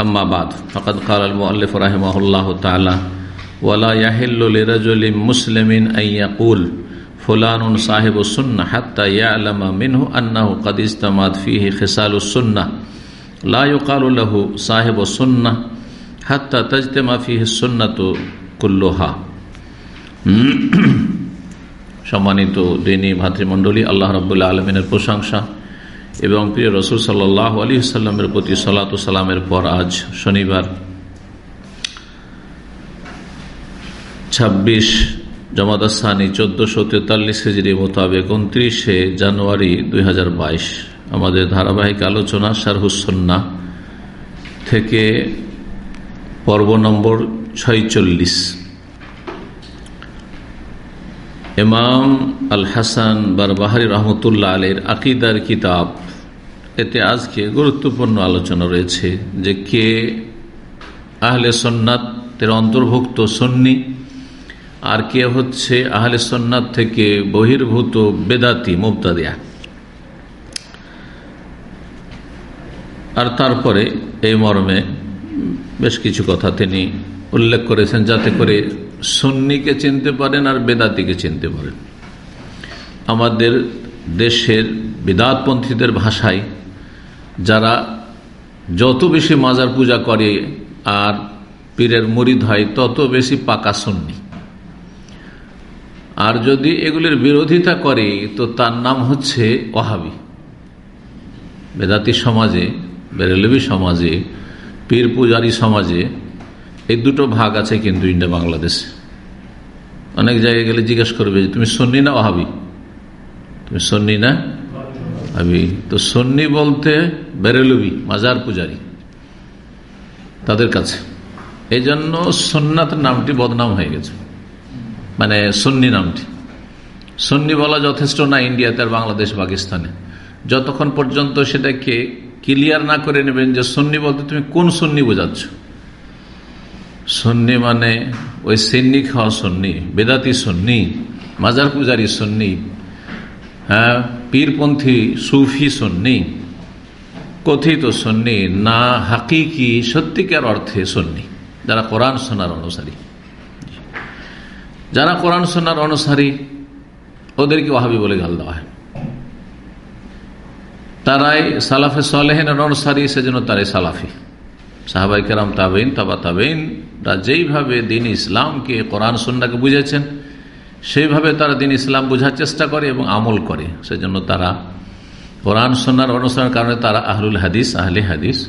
أما بعد فقد قال المؤلف رحمه الله تعالى ولا يحل لرجل مسلم أن يقول فلان صاحب السنة حتى يعلم منه أنه قد استمات فيه خصال السنة لا يقال له صاحب السنة حتى تجتمع فيه السنة كلها সম্মানিত দিনী ভাতৃমণ্ডলী আল্লাহ রবুল্লা আলমিনের প্রশংসা এবং প্রিয় রসুল সাল্লাহ আলী সাল্লামের প্রতি সালাত সালামের পর আজ শনিবার, ছাব্বিশ জমাদাসানি চোদ্দশো তেতাল্লিশ হিজড়ি মোতাবেক উনত্রিশে জানুয়ারি দুই হাজার বাইশ। আমাদের ধারাবাহিক আলোচনা শারহুসন্না থেকে পর্ব নম্বর ছয়চল্লিশ। ইমাম আল হাসান বার বারবাহারি রহমতুল্লাহ আলীর আকিদার কিতাব। এতে আজকে গুরুত্বপূর্ণ আলোচনা রয়েছে যে কে আহলে সন্ন্যাতের অন্তর্ভুক্ত সন্নি আর কে হচ্ছে আহলে সন্ন্যাত থেকে বহির্ভূত বেদাতি মুবতাদিয়া। আর তারপরে এই মর্মে বেশ কিছু কথা তিনি উল্লেখ করেছেন যাতে করে সন্নিকে চিনতে পারেন আর বেদাতিকে চিনতে পারেন। আমাদের দেশের বেদাতপন্থীদের ভাষায় যারা যত বেশি মাজার পূজা করে আর পীরের মরিদ হয়, তত বেশি পাকা সন্নি। আর যদি এগুলির বিরোধিতা করে, তো তার নাম হচ্ছে ওহাবি বেদাতি সমাজে বেরেলবি সমাজে, পীর পূজারী সমাজে এই দুটো ভাগ আছে কিন্তু ইন্ডিয়া বাংলাদেশে। অনেক জায়গায় গেলে জিজ্ঞেস করবে যে, তুমি সন্নি না ওহাবি তুমি সন্নি না হাবি তো সন্নি বলতে বেরেলবি, মাজার পূজারী, তাদের কাছে। এই জন্য সন্ন্যাত নামটি বদনাম হয়ে গেছে। মানে সন্নি নামটি। সন্নি বলা যথেষ্ট না ইন্ডিয়াতে আর বাংলাদেশ, পাকিস্তানে। যতক্ষণ পর্যন্ত সেটাকে ক্লিয়ার না করে নেবেন যে সন্নি বলতে তুমি কোন সন্নি বোঝাচ্ছ। সন্নি মানে ওই সিন্নি খাওয়া সন্নি, বেদাতি সন্নি, মাজার পূজারি সন্নি হ্যাঁ পীরপন্থী সুফি সন্নি, কথিত সন্নি, না হাকিকি সত্যিকার অর্থে সন্নি, যারা কোরআন সোনার অনুসারী। যারা কোরআন সোনার অনুসারী, ওদেরকে ওহাবি বলে গাল দেওয়া হয়। তারাই সালাফে সালেহেনের অনুসারী, সেজন্য তারাই সালাফি। সাহাবাই কেরাম তাবেইন তাবা তাবেইনরা যেইভাবে দিন ইসলামকে কোরআন সন্নাকে বুঝেছেন, সেইভাবে তারা দিন ইসলাম বোঝার চেষ্টা করে এবং আমল করে। সেজন্য তারা কোরআন সন্ন্যার অনুসরণের কারণে তারা আহলুল হাদিস, আহলে হাদিস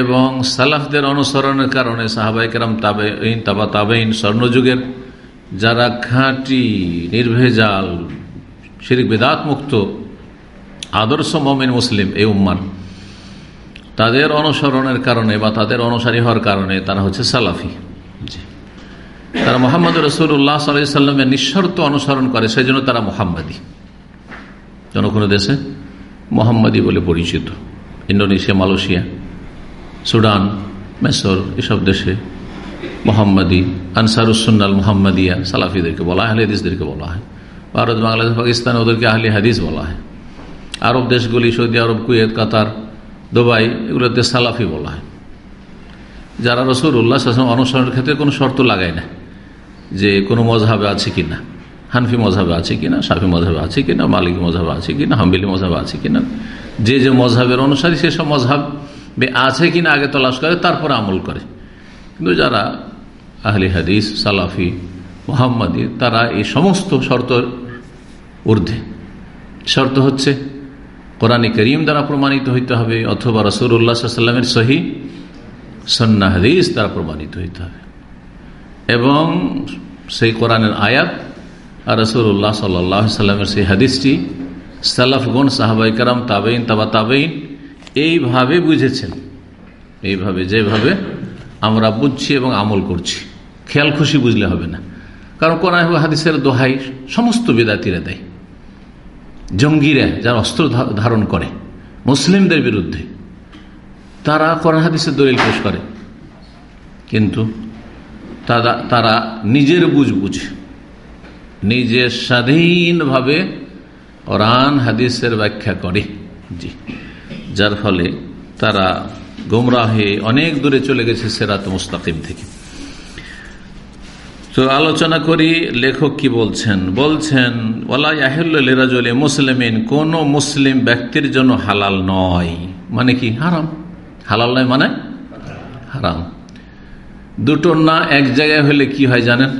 এবং সালাফদের অনুসরণের কারণে সাহাবাই কেরাম তাবেইন তাবা তাবেইন স্বর্ণযুগের যারা খাঁটি, নির্ভেজাল, শিরিক বেদাত মুক্ত আদর্শ মমিন মুসলিম এই উম্মান তাদের অনুসরণের কারণে বা তাদের অনুসারী হওয়ার কারণে তারা হচ্ছে সালাফি। তারা মোহাম্মদ রসুল্লাহ সাল্লামের নিঃশর্ত অনুসরণ করে সেই জন্য তারা মোহাম্মদী। যেন কোনো দেশে মোহাম্মদী বলে পরিচিত। ইন্দোনেশিয়া, মালয়েশিয়া, সুডান, মেসর, এসব দেশে মোহাম্মদী আনসারুসুন্নাল মোহাম্মদিয়া, সালাফিদেরকে বলা হয় হাদিসদেরকে বলা হয়। ভারত, বাংলাদেশ, পাকিস্তান, ওদেরকে আহলি হাদিস বলা হয়। আরব দেশগুলি, Saudi Arab, Kuwait, Qatar Dubai, এগুলোতে সালাফি বলা হয়। যারা রসুল উল্লাহ অনুসরণের ক্ষেত্রে কোনো শর্ত লাগায় না যে কোনো মজাবে আছে কি না হানফি মজাবে আছে কি না সাফি মজাবে আছে কি না মালিক মজাবে আছে কি না হাম্বিলি মজাবে আছে কি না যে যে মজাবের অনুসারী সেসব মজাব আছে কি না আগে তলাশ করে, তারপরে আমল করে। কিন্তু যারা আহলি হাদিস, সালাফি, মোহাম্মদী, তারা এই সমস্ত শর্ত ঊর্ধ্বে। শর্ত হচ্ছে কোরআনী করিম দ্বারা প্রমাণিত হইতে হবে, অথবা রসুল্লাহ সাল্লামের সহি সন্না হাদিস দ্বারা প্রমাণিত হইতে হবে। এবং সেই কোরআনের আয়াত আর রসুল্লাহ সাল্লাহ সাল্লামের সেই হাদিসটি সালাফগণ সাহাবাই কারাম তাবেইন তাবা তাবেইন এইভাবে বুঝেছেন। এইভাবে, যেভাবে আমরা বুঝছি এবং আমল করছি। খেয়াল খুশি বুঝলে হবে না। কারণ কোরআন হাদিসের দোহাই সমস্ত বেদাতিরা দেয়। জঙ্গিরা যারা অস্ত্র ধারণ করে, মুসলিমদের বিরুদ্ধে, তারা কোরআন হাদিসের দলিল পেশ করে। কিন্তু তারা তারা নিজের বুঝ বুঝে। নিজের স্বাধীনভাবে কোরআন হাদিসের ব্যাখ্যা করে। জি। যার ফলে তারা গোমরাহে অনেক দূরে চলে গেছে সেরাত মুস্তাকিম থেকে। তো আলোচনা করি, লেখক কি বলছেন? বলছেন ওলাজলে মুসলিমিন, কোন মুসলিম ব্যক্তির জন্য হালাল নয়। মানে কি? হারাম। হালাল নয় মানে? হারাম। দুটো না এক জায়গায় হলে কি হয় জানেন?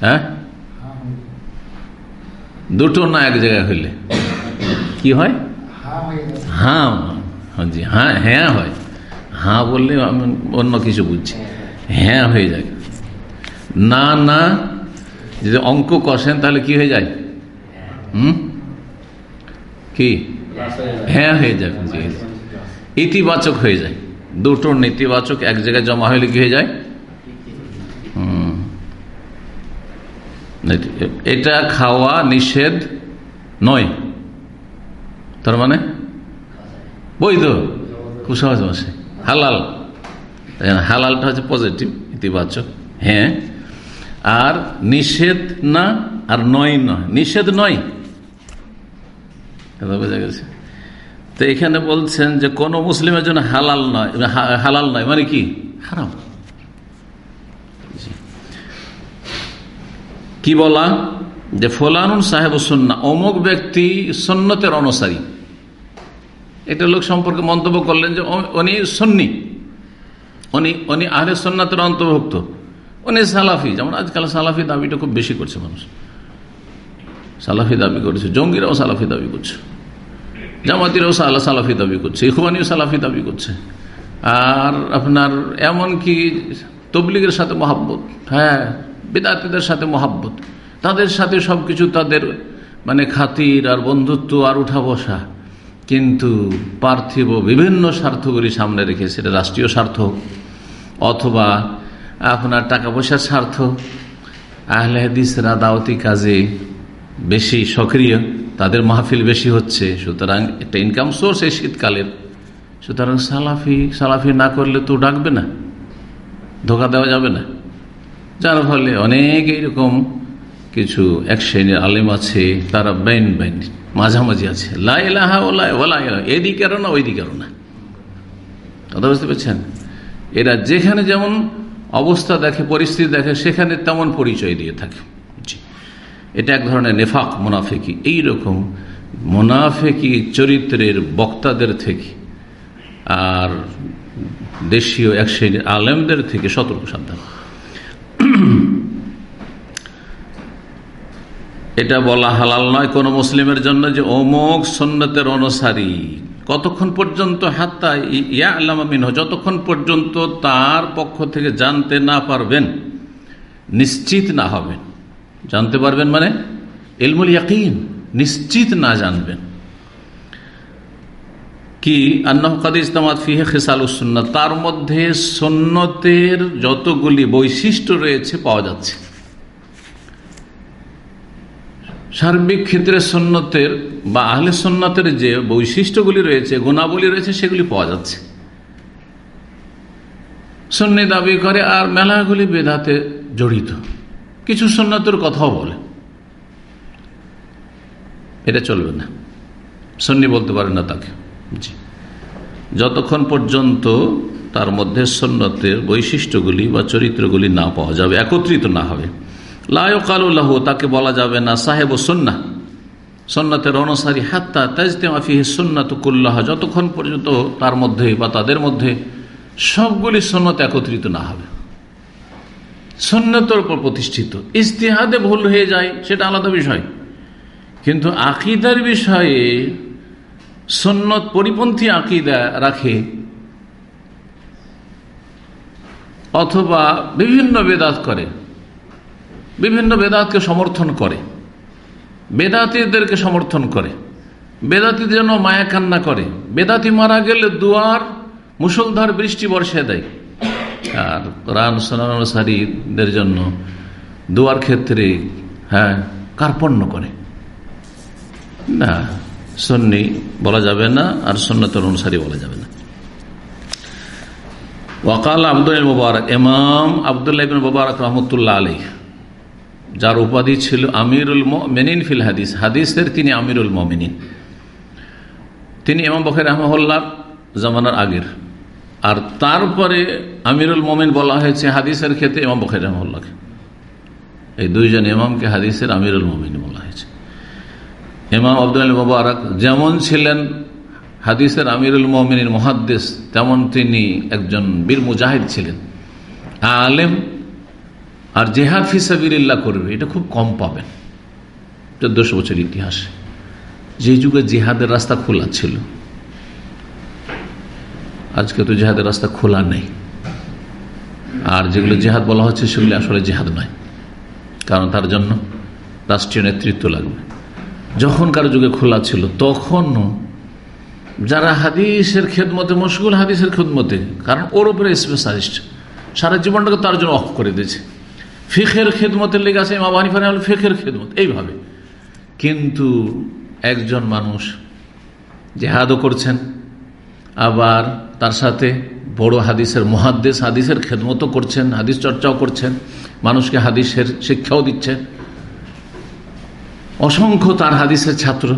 হ্যাঁ? দুটো না এক জায়গায় হইলে কি হয়? হ্যাঁ জি হ্যাঁ হ্যাঁ হয়। হ্যাঁ বললে আমি অন্য কিছু বুঝছি। হ্যাঁ হয়ে যায় না না যদি অঙ্ক কষেন তাহলে কি হয়ে যায়? হুম? কি? হ্যাঁ হয়ে জি ইতিবাচক হয়ে যায়। দুটো নেতিবাচক এক জায়গায় জমা হলে কি হয়ে যায়? এটা খাওয়া নিষেধ নয়। তার মানে? বৈধ। কুসহজ মাসে হালাল। হালালটা হচ্ছে পজিটিভ ইতিবাচক। হ্যাঁ। আর নিষেধ না, আর নয় নয়। নিষেধ নয়। বোঝা গেছে? তো এখানে বলছেন যে কোন মুসলিমের জন্য হালাল নয় হালাল নয় মানে কি? হারাম। কি বলা? যে ফোলানুন সাহেব সন্না, অমুক ব্যক্তি সন্ন্যতের অনুসারী। এটা লোক সম্পর্কে মন্তব্য করলেন যে উনি সন্নি। উনি উনি আহলে সন্ন্যতের অন্তর্ভুক্ত। উনি সালাফি, যেমন আজকাল সালাফি দাবিটা খুব বেশি করছে মানুষ। সালাফি দাবি করেছে, জঙ্গিরাও সালাফি দাবি করছে, জামাতিরাও সালা, সালাফি দাবি করছে ইখবানিও সালাফি দাবি করছে। আর আপনার এমন কি তবলিগের সাথে মহাব্বত হ্যাঁ বেদাতিদের সাথে মহাব্বত, তাদের সাথে সবকিছু তাদের মানে খাতির আর বন্ধুত্ব আর উঠা বসা। কিন্তু পার্থিব বিভিন্ন স্বার্থগুলি সামনে রেখে, সেটা রাষ্ট্রীয় স্বার্থ, অথবা আপনার টাকা পয়সার স্বার্থ। আহলে হাদিসরা দাওয়াতি কাজে বেশি সক্রিয়, তাদের মাহফিল বেশি হচ্ছে। সুতরাং একটা ইনকাম সোর্স এই শীতকালের। সুতরাং সালাফি সালাফি না করলে তো ডাকবে না, ধোকা দেওয়া যাবে না। যার ফলে অনেক এইরকম কিছু এক শ্রেণির আলেম আছে, তারা বেন বেন মাঝামাঝি আছে। লাহা ও লাই এদিকেরও না ওই দিকেরও না। কথা বুঝতে পারছেন? এরা যেখানে যেমন অবস্থা দেখে, পরিস্থিতি দেখে, সেখানে তেমন পরিচয় দিয়ে থাকে। এটা এক ধরনের নেফাক, মোনাফেকি। এইরকম মোনাফেকি চরিত্রের বক্তাদের থেকে আর দেশীয় এক শ্রেণির আলেমদের থেকে সতর্ক, সাবধান। এটা বলা হালাল নয় কোন মুসলিমের জন্য যে অমোক সন্ন্যতের অনুসারী কতক্ষণ পর্যন্ত হাত্তা ইয়া আল্লামিন যতক্ষণ পর্যন্ত তার পক্ষ থেকে জানতে না পারবেন, নিশ্চিত না হবেন। জানতে পারবেন মানে? এলমুল ইয়াকিন, নিশ্চিত না জানবেন। কি? আন্নাহ কাদি ইসলামাত ফিহে খেসালুসন্না তার মধ্যে সন্ন্যতের যতগুলি বৈশিষ্ট্য রয়েছে পাওয়া যাচ্ছে। সার্বিক ক্ষেত্রে সন্ন্যতের বা আহলে সন্ন্যতের যে বৈশিষ্ট্যগুলি রয়েছে, গুণাবলী রয়েছে, সেগুলি পাওয়া যাচ্ছে। সন্নি দাবি করে আর মেলাগুলি বেদাতে জড়িত। কিছু সন্ন্যতের কথাও বলে। এটা চলবে না। সন্নি বলতে পারে না তাকে। জি। যতক্ষণ পর্যন্ত তার মধ্যে সন্ন্যতের বৈশিষ্ট্যগুলি বা চরিত্রগুলি না পাওয়া যাবে, একত্রিত না হবে। লাহু, তাকে বলা যাবে না সাহেব সন্না সন্ন্যতের অনুসারী হাত্তা তাজতে মাফিহে সন্ন্যত কুল্লাহ, যতক্ষণ পর্যন্ত তার মধ্যে বা তাদের মধ্যে সবগুলি সন্ন্যত একত্রিত না হবে। সন্ন্যতর উপর প্রতিষ্ঠিত। ইস্তেহাদে ভুল হয়ে যায়, সেটা আলাদা বিষয়। কিন্তু আকিদার বিষয়ে সন্ন্যত পরিপন্থী আকিদা রাখে অথবা বিভিন্ন বেদাত করে। বিভিন্ন বেদাতকে সমর্থন করে। বেদাতিদেরকে সমর্থন করে। বেদাতিদের জন্য মায়া কান্না করে। বেদাতি মারা গেলে দুয়ার মুসলধার বৃষ্টি বর্ষে দেয়। আর কোরআন অনুসারীদের জন্য দুয়ার ক্ষেত্রে হ্যাঁ কার্পণ্য করে। না, সন্নি বলা যাবে না, আর সন্ন্যতর অনুসারী বলা যাবে না। ওয়াকাল আব্দুল মুবারক এমাম আবদুল্লাহ মুবারক রহমতুল্লাহ আলী যার উপাধি ছিল আমিরুল মেনিন ফিল হাদিস। হাদিসের তিনি আমিরুল মমিনিন। তিনি এমাম বখের রহমল্লার জামানার আগের। আর তারপরে আমিরুল মোমিন বলা হয়েছে হাদিসের ক্ষেত্রে ইমাম বখের রহমল্লাকে এই দুইজন ইমামকে হাদিসের আমিরুল মোমিন বলা হয়েছে। ইমাম আব্দুল মুবারক যেমন ছিলেন হাদিসের আমিরুল মোমিনের মহাদ্দেশ তেমন তিনি একজন বীর মুজাহিদ ছিলেন। আলেম আর জেহাদ ফিসাবিল্লাহ করবে, এটা খুব কম পাবেন। চোদ্দশো বছর ইতিহাসে। যে যুগে জেহাদের রাস্তা খোলা ছিল। আজকে তো জেহাদের রাস্তা খোলা নেই। আর যেগুলো জেহাদ বলা হচ্ছে, সেগুলি আসলে জেহাদ নয়। কারণ তার জন্য রাষ্ট্রীয় নেতৃত্ব লাগবে। যখন কারও যুগে খোলা ছিল, তখনও যারা হাদিসের খেদমতে, মশগুল হাদিসের খেদমতে, কারণ ওর উপরে স্পেশালিস্ট সারা জীবনটাকে তার জন্য অফ করে দিয়েছে। ফেখের খেদমতের লেগে আছে মা বানিফানে হল ফেখের খেদমত, এইভাবে। কিন্তু একজন মানুষ জেহাদও করছেন, আবার তার সাথে বড় হাদিসের মহাদ্দেশ হাদিসের খেদমতো করছেন, হাদিস চর্চাও করছেন, মানুষকে হাদিসের শিক্ষাও দিচ্ছেন। অসংখ্য তার হাদিসের ছাত্র,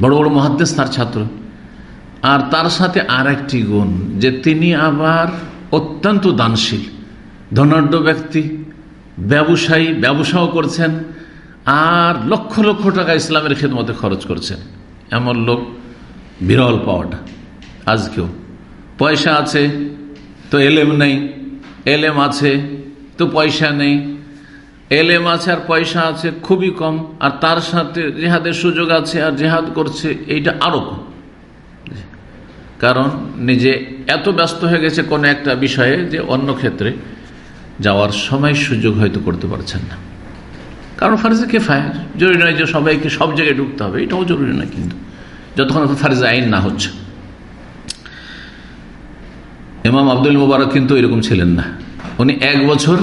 বড় বড় মহাদ্দেশ তার ছাত্র। আর তার সাথে আর একটি গুণ, যে তিনি আবার অত্যন্ত দানশীল, ধনাঢ্য ব্যক্তি ব্যবসায়ী ব্যবসাও করছেন, আর লক্ষ লক্ষ টাকা ইসলামের খেদমতে খরচ করছেন। এমন লোক বিরল পাওয়াটা, আজকেও। পয়সা আছে, তো এলেম নেই, এলেম আছে, তো পয়সা নেই। এলেম আছে আর পয়সা আছে খুবই কম, আর তার সাথে জেহাদের সুযোগ আছে আর জেহাদ করছে, এইটা আরও কম। কারণ নিজে এত ব্যস্ত হয়ে গেছে কোনো একটা বিষয়ে যে অন্য ক্ষেত্রে যাওয়ার সময় সুযোগ হয়তো করতে পারছেন না। কারণ ফার্জে কে ফায়ার জরুরি নয় যে সবাইকে সব জায়গায় ঢুকতে হবে, এটাও জরুরি নয় কিন্তু, যতক্ষণ ফার্জে আইন না হচ্ছে। ইমাম আব্দুল মুবারক কিন্তু এরকম ছিলেন না। উনি এক বছর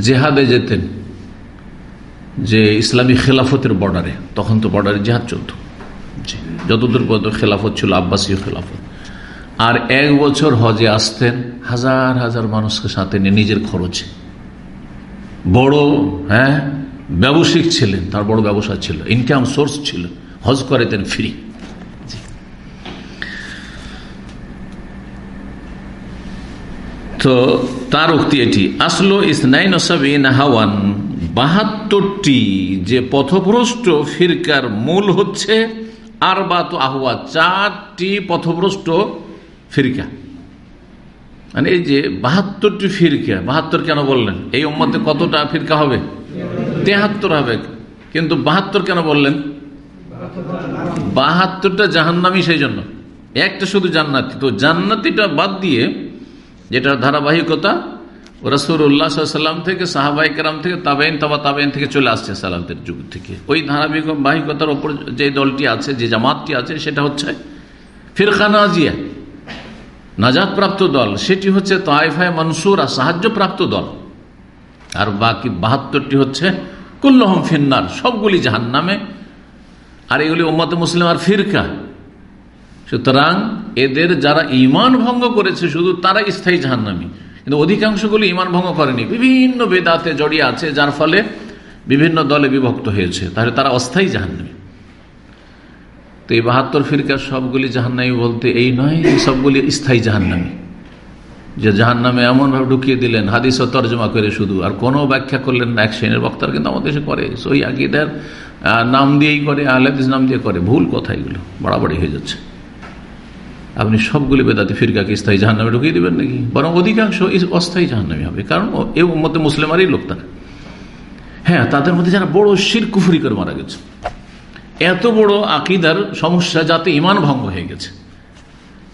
জেহাদে যেতেন, যে ইসলামী খেলাফতের বর্ডারে তখন তো বর্ডারে জেহাদ চলত। যতদূর পর্যন্ত খেলাফত ছিল, আব্বাসীয় খেলাফত। আর এক বছর হজে আসতেন, হাজার হাজার মানুষকে সাথে নিয়ে নিজের খরচে। বড় হ্যাঁ ব্যবসায়িক ছিলেন, তার বড় ব্যবসা ছিল ইনকাম সোর্স ছিল, হজ করেতেন ফ্রি তো তার উক্তি এটি, আসলো ইসনাইন হাওয়ান বাহাত্তরটি যে পথভ্রষ্ট ফিরকার মূল হচ্ছে আর বা তো আহ্বা চারটি পথভ্রষ্ট ফিরকা। মানে এই যে বাহাত্তরটি ফিরকা, বাহাত্তর কেন বললেন? এই মধ্যে কতটা ফিরকা হবে? তেহাত্তর হবে। কিন্তু বাহাত্তর কেন বললেন? বাহাত্তরটা জাহান্নামি সেই জন্য। একটা শুধু জান্নাতি। তো জান্নাতিটা বাদ দিয়ে যেটা ধারাবাহিকতা রসুল্লাহাম থেকে সাহাবাহিকেরাম থেকে তাবেন তবা তাবেন থেকে চলে আসছে সালামদের যুগ থেকে। ওই ধারাবাহিকতার ওপর যে দলটি আছে, যে জামাতটি আছে, সেটা হচ্ছে ফিরখানাজিয়া নাজাদ প্রাপ্ত দল, সেটি হচ্ছে তাইফায় মনসুরা, সাহায্যপ্রাপ্ত দল। আর বাকি বাহাত্তরটি হচ্ছে, কুল্লহম ফিন্নার, সবগুলি জাহান নামে আর এগুলি ওম্মত মুসলিম আর ফিরকা। সুতরাং এদের যারা ইমান ভঙ্গ করেছে, শুধু তারা স্থায়ী জাহান্নামী। কিন্তু অধিকাংশগুলি ইমান ভঙ্গ করেনি। বিভিন্ন বেদাতে জড়িয়ে আছে, যার ফলে বিভিন্ন দলে বিভক্ত হয়েছে। তাহলে তারা অস্থায়ী জাহান্নামী। তো এই বাহাত্তর ফিরকার সবগুলি জাহান্নামী বলতে এই নয় যে সবগুলি স্থায়ী জাহান্নামী। যে জাহান নামে এমনভাবে ঢুকিয়ে দিলেন হাদিস ও তর্জমা করে শুধু। আর কোনো ব্যাখ্যা করলেন না, এক শ্রেণির বক্তার কিন্তু আমাদের দেশে করে। সই আকিদার নাম দিয়েই করে আহলাদিস নাম দিয়ে করে। ভুল কথা এগুলো বাড়াবাড়ি হয়ে যাচ্ছে। আপনি সবগুলি বেদাতে ফিরকাকে স্থায়ী জাহান্নামে ঢুকিয়ে দেবেন নাকি? বরং অধিকাংশ অস্থায়ী জাহান্নামী হবে। কারণ এ মধ্যে মুসলিমারই লোক তারা। হ্যাঁ তাদের মধ্যে যারা বড় শির কুফুরি করে মারা গেছে। এত বড় আকিদার সমস্যা যাতে ইমান ভঙ্গ হয়ে গেছে।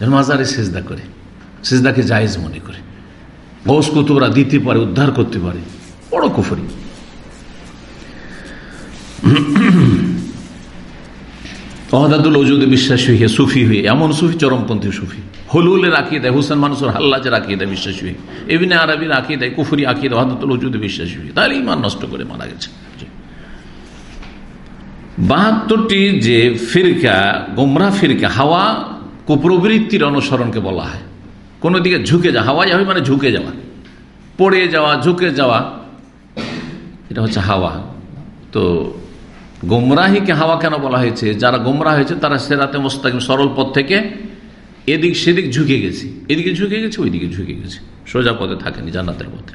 মাজারে সেজদা করে, সেজদাকে জায়েজ মনে করে। গৌস কুতুবরা দিতে পারে, উদ্ধার করতে পারে। বড় কুফরি। অহাদাদুল ওজুদে বিশ্বাসী হয়ে সুফি হয়ে এমন সুফি, চরমপন্থী সুফি। হলুলের আঁকিয়ে দেয় হুসেন মানুষের হাল্লাজের আঁকিয়ে দেয় বিশ্বাসী হয়ে এবিনে আরবির আঁকিয়ে দেয় কুফুরি আঁকিয়ে দেয় অহাদাদুল ওজুদে বিশ্বাসী হয়ে তাহলে ইমান নষ্ট করে মারা গেছে। বাহাত্তরটি যে ফিরকা, গোমরা ফিরকা, হাওয়া কুপ্রবৃত্তির অনুসরণকে বলা হয়। কোনো দিকে ঝুঁকে যাওয়া, হাওয়া যাবে মানে ঝুঁকে যাওয়া। পড়ে যাওয়া, ঝুঁকে যাওয়া, এটা হচ্ছে হাওয়া। তো গোমরাহিকে হাওয়া কেন বলা হয়েছে? যারা গোমরা হয়েছে, তারা সেরাতে মোস্তাকিম সরল পথ থেকে এদিক সেদিক ঝুঁকে গেছে। এদিকে ঝুঁকে গেছে, ওইদিকে ঝুঁকে গেছে। সোজা পথে থাকেনি, জান্নাতের পথে।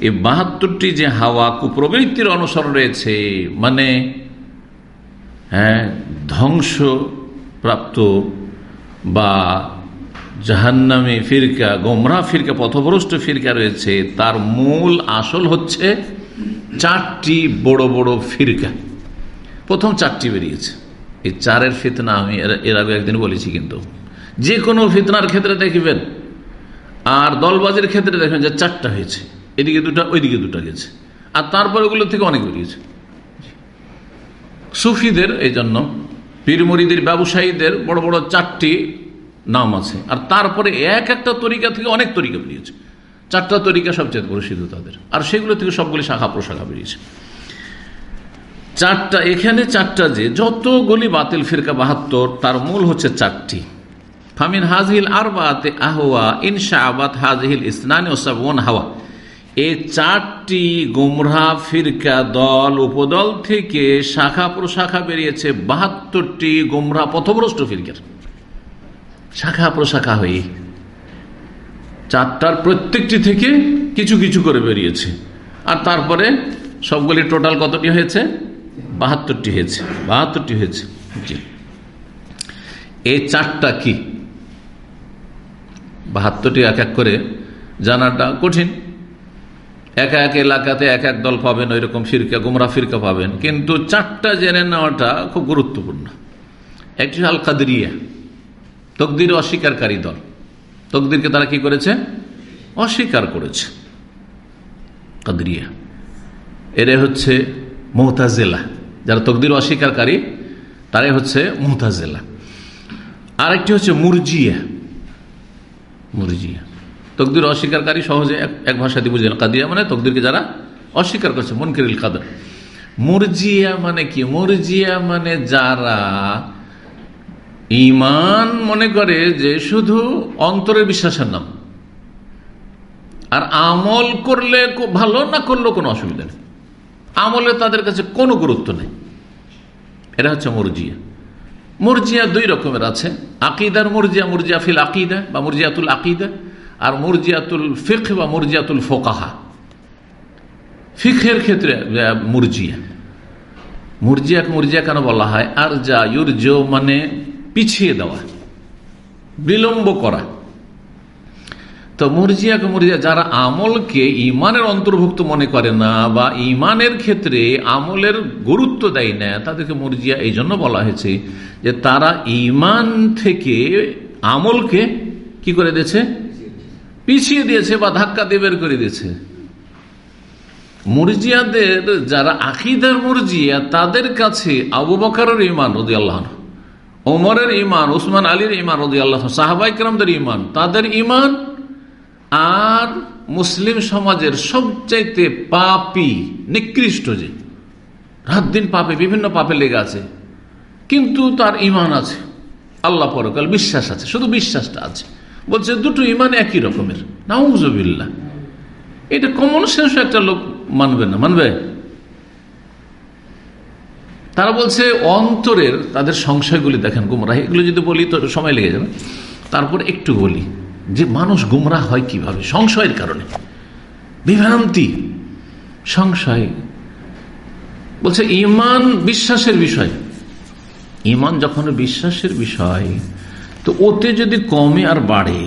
এই বাহাত্তরটি যে হাওয়া কুপ্রবৃত্তির অনুসরণ রয়েছে মানে হ্যাঁ ধ্বংস প্রাপ্ত বা জাহান্নামে ফিরকা, গোমরা ফিরকা, পথভ্রষ্ট ফিরকা রয়েছে, তার মূল আসল হচ্ছে চারটি বড় বড় ফিরকা। প্রথম চারটি বেরিয়েছে। এই চারের ফিতনা আমি এর আগে একদিন বলেছি কিন্তু। যে কোনো ফিতনার ক্ষেত্রে দেখবেন, আর দলবাজের ক্ষেত্রে দেখবেন যে চারটা হয়েছে। এদিকে দুটা, ওইদিকে দুটা গেছে। আর তারপর ওগুলো থেকে অনেক বেরিয়েছে। সুফিদের এই জন্য পীরমরিদের ব্যবসায়ীদের বড় বড় চারটি নাম আছে। আর তারপরে এক একটা তরিকা থেকে অনেক তরিকা বেরিয়েছে। চারটা তরিকা সবচেয়ে প্রসিদ্ধ তাদের। আর সেগুলো থেকে সবগুলি শাখা প্রশাখা বেরিয়েছে। চারটা, এখানে চারটা যে যতগুলি বাতিল ফিরকা বাহাত্তর, তার মূল হচ্ছে চারটি। ফামিন হাজহিল আর বাতে আহওয়া ইনশা আবাদ হাজহিল ইসনানি ওসাবন হাওয়া। এই চারটি গুমরা, ফিরকা, দল, উপদল থেকে শাখা প্রশাখা বেরিয়েছে বাহাত্তরটি গুমরা পথভ্রষ্ট ফিরকার। শাখা প্রশাখা হয়ে চারটার প্রত্যেকটি থেকে কিছু কিছু করে বেরিয়েছে। আর তারপরে সবগুলি টোটাল কতটি হয়েছে? বাহাত্তরটি হয়েছে। বাহাত্তরটি হয়েছে। জি। এই চারটা কি? বাহাত্তরটি এক এক করে জানাটা কঠিন। এক এক এলাকাতে এক এক দল পাবেন ওই রকম ফিরকা, গুমরা ফিরকা পাবেন। কিন্তু চারটা জেনে নেওয়াটা খুব গুরুত্বপূর্ণ। একটি আল কাদরিয়া তকদির অস্বীকারী দল। তকদিরকে তারা কি করেছে? অস্বীকার করেছে। কাদরিয়া। এরা হচ্ছে মোহতাজেলা যারা তকদির অস্বীকারী, তারাই হচ্ছে মোহতাজেলা আরেকটি হচ্ছে মুরজিয়া। মুরজিয়া। তকদির অস্বীকারী সহজে এক ভাষা দিয়ে বুঝলেন কাদিয়া মানে তকদিরকে যারা অস্বীকার করছে, মনকিরিল কাদর। মুরজিয়া মানে কি? মুরজিয়া মানে যারা ইমান মনে করে যে শুধু অন্তরের বিশ্বাসের নাম। আর আমল করলে ভালো, না করলেও কোনো অসুবিধা নেই। আমলে তাদের কাছে কোনো গুরুত্ব নেই। এটা হচ্ছে মরজিয়া। মরজিয়া দুই রকমের আছে। আকিদার মরজিয়া, মুরজিয়া ফিল আকিদা বা মুরজিয়াতুল আকিদা। আর মুরজিয়াতুল ফিক বা মুরজিয়াতুল ফোকাহা। ফিখের ক্ষেত্রে মুরজিয়া। মুরজিয়াকে মুরজিয়া কেন বলা হয়? আর যা ইউর্জ মানে পিছিয়ে দেওয়া, বিলম্ব করা। তো মুরজিয়াকে মুরজিয়া, যারা আমলকে ইমানের অন্তর্ভুক্ত মনে করে না বা ইমানের ক্ষেত্রে আমলের গুরুত্ব দেয় না, তাদেরকে মুরজিয়া এই জন্য বলা হয়েছে যে তারা ইমান থেকে আমলকে কি করে দিয়েছে? পিছিয়ে দিয়েছে বা ধাক্কা দিয়ে বের করে দিয়েছে। মুরজিয়াদের যারা আকিদার মুরজিয়া, তাদের কাছে আবু বকারের ইমান রদি আল্লাহ ওমরের ইমান উসমান আলীর ইমান রদি আল্লাহ সাহাবাইকরামদের ইমান তাদের ইমান আর মুসলিম সমাজের সবচাইতে পাপি, নিকৃষ্ট যে, রাত দিন পাপে, বিভিন্ন পাপে লেগে আছে। কিন্তু তার ইমান আছে, আল্লাহ পরকাল বিশ্বাস আছে, শুধু বিশ্বাসটা আছে। বলছে, দুটো ইমান একই রকমের। নাউজবিল্লা এটা কমন সেন্স একটা লোক মানবে না, মানবে? তারা বলছে, অন্তরের তাদের সংশয়গুলি দেখেন গুমরাহ, এগুলো যদি বলি তো সময় লেগে যাবে। তারপর একটু বলি, যে মানুষ গুমরা হয় কীভাবে? সংশয়ের কারণে। বিভ্রান্তি, সংশয়। বলছে ইমান বিশ্বাসের বিষয়। ইমান যখন বিশ্বাসের বিষয় তো ওতে যদি কমে আর বাড়ে,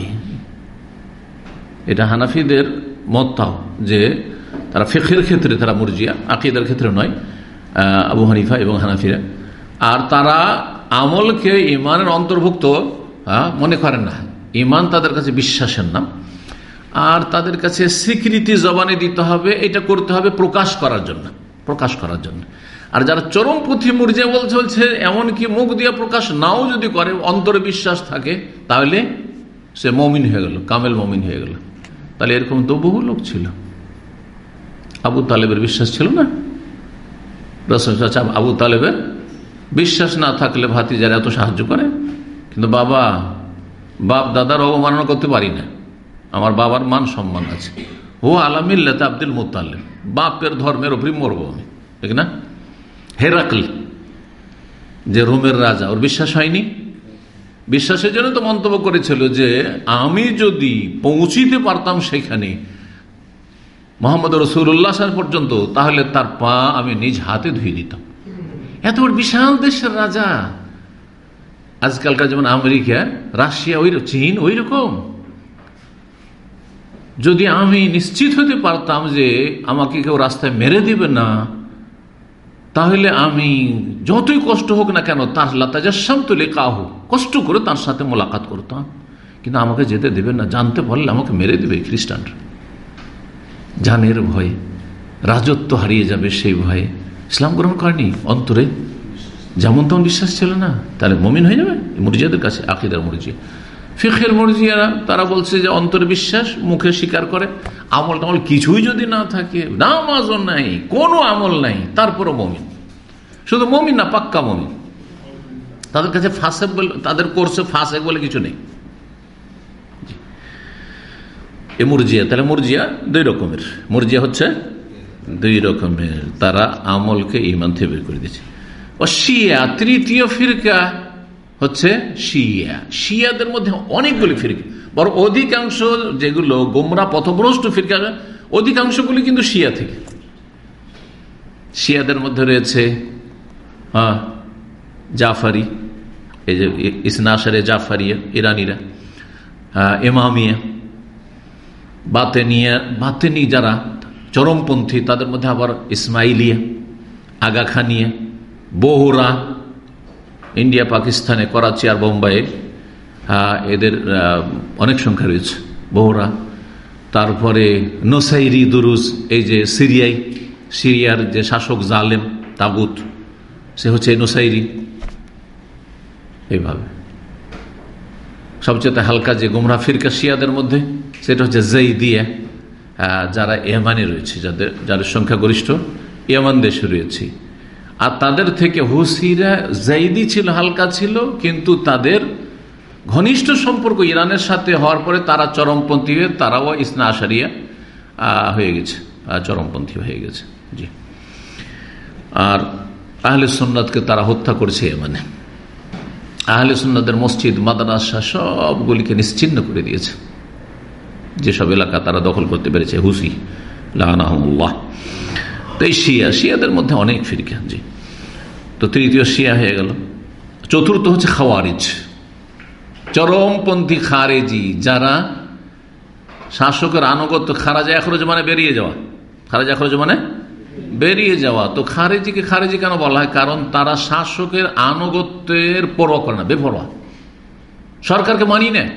এটা হানাফিদের মতাও যে তারা ফেখের ক্ষেত্রে, তারা মুরজিয়া, আকিদার ক্ষেত্রে নয় আবু হানিফা এবং হানাফিরা। আর তারা আমলকে ইমানের অন্তর্ভুক্ত মনে করেন না। ইমান তাদের কাছে বিশ্বাসের নাম। আর তাদের কাছে স্বীকৃতি জবানে দিতে হবে, এটা করতে হবে প্রকাশ করার জন্য, প্রকাশ করার জন্য। আর যারা চরমপন্থী মুরজে বল চলছে এমনকি মুখ দিয়ে প্রকাশ নাও যদি করে, অন্তরে বিশ্বাস থাকে, তাহলে সে মমিন হয়ে গেল, কামেল মমিন হয়ে গেল। তাহলে এরকম তো বহু লোক ছিল। আবু তালেবের বিশ্বাস ছিল না? আবু তালেবের বিশ্বাস না থাকলে ভাতিজার এত সাহায্য করে? কিন্তু বাবা, বাপ দাদার অবমাননা করতে পারি না। আমার বাবার মান সম্মান আছে। ও আলামিল্লাতে আব্দুল মোতালেম বাপের ধর্মের ওপরই মরবো আমি। ঠিক না? হেরাকল যে রোমের রাজা, ওর বিশ্বাস হয়নি? বিশ্বাসের জন্য তো মন্তব্য করেছিল যে, আমি যদি পৌঁছিতে পারতাম সেখানে মোহাম্মদ রসুল্লাহ পর্যন্ত, তাহলে তার পা আমি নিজ হাতে ধুয়ে দিতাম। এত বড় বিশাল দেশের রাজা। আজকালকার যেমন আমেরিকা, রাশিয়া, ওই চীন ওই রকম যদি আমি নিশ্চিত হতে পারতাম যে, আমাকে কেউ রাস্তায় মেরে দিবে না তাহলে আমি যতই কষ্ট হোক না কেন, তার লাতাজাসাম তুলে কাহু। কষ্ট করে তার সাথে মোলাকাত করতাম। কিন্তু আমাকে যেতে দেবে না, জানতে পারলে আমাকে মেরে দেবে খ্রিস্টানরা। জানের ভয়ে, রাজত্ব হারিয়ে যাবে সেই ভয়ে। ইসলাম গ্রহণ করেনি অন্তরে। যেমন তেমন বিশ্বাস ছিল না, তাহলে মমিন হয়ে যাবে? মরিজিয়াদের কাছে আকিদার মরিজিয়া ফিখের মর্জিয়ারা, তারা বলছে যে অন্তরে বিশ্বাস মুখে স্বীকার করে। আমল টামল কিছুই যদি না থাকে, নামাজও নাই, কোনো আমল নাই, তারপরও মমিন। শুধু মমিন না, পাক্কা মমিন। তাদের কাছে ফাঁসেক বলে, তাদের কোর্সে ফাঁসেক বলে কিছু নেই। এ মুরজিয়া, তাহলে মুরজিয়া দুই রকমের। মুরজিয়া হচ্ছে দুই রকমের। তারা আমলকে ইমান থেকে বের করে দিয়েছে। ও শিয়া, তৃতীয় ফিরকা হচ্ছে শিয়া। শিয়াদের মধ্যে অনেকগুলি ফিরকা। বড় অধিকাংশ যেগুলো গোমরা, পথভ্রষ্ট ফিরকা, অধিকাংশগুলি কিন্তু শিয়া থেকে। শিয়াদের মধ্যে রয়েছে হ্যাঁ জাফারি, এই যে ইসনাসারে জাফারিয়া, ইরানিরা এমামিয়া বাতেনিয়া, বাতেনি যারা চরমপন্থী, তাদের মধ্যে আবার ইসমাইলিয়া, আগাখানিয়া, বহুরা ইন্ডিয়া, পাকিস্তানে, করাচি আর বোম্বাইয়ে এদের অনেক সংখ্যা রয়েছে, বহুরা। তারপরে নোসাইরি দুরুজ, এই যে সিরিয়াই সিরিয়ার যে শাসক জালেম তাগুত, সে হচ্ছে নোসাইরি এইভাবে। সবচেয়ে হালকা যে গুমরা ফিরকা শিয়াদের মধ্যে, সেটা হচ্ছে জৈদিয়া যারা এমানে রয়েছে, যাদের যাদের সংখ্যাগরিষ্ঠ এমান দেশে রয়েছে। আর তাদের থেকে হুসিরা জাইদি ছিল, হালকা ছিল, কিন্তু তাদের ঘনিষ্ঠ সম্পর্ক ইরানের সাথে হওয়ার পরে তারা চরমপন্থী হয়ে, তারাও ইসনা আশারিয়া হয়ে গেছে চরমপন্থী হয়ে গেছে, জি। আর আহলে সুন্নাতকে তারা হত্যা করেছে মানে আহলে সুন্নাদের মসজিদ, মাদারাসা সবগুলিকে নিশ্চিন্ন করে দিয়েছে। যেসব এলাকা তারা দখল করতে পেরেছে, হুসি লাহনাহমুল্লাহ তো এই শিয়া, শিয়াদের মধ্যে অনেক ফিরকা, জি। তো তৃতীয় শিয়া হয়ে গেল। চতুর্থ হচ্ছে খাওয়ারিজ। চরমপন্থী খারেজি, যারা শাসকের আনুগত্য খারাজা এখরজ মানে বেরিয়ে যাওয়া। খারাজা এখরজ মানে বেরিয়ে যাওয়া। তো খারেজিকে খারেজি কেন বলা হয়? কারণ তারা শাসকের আনুগত্যের পরোয়া করে না, বেপরোয়া। সরকারকে মানিয়ে নেয়।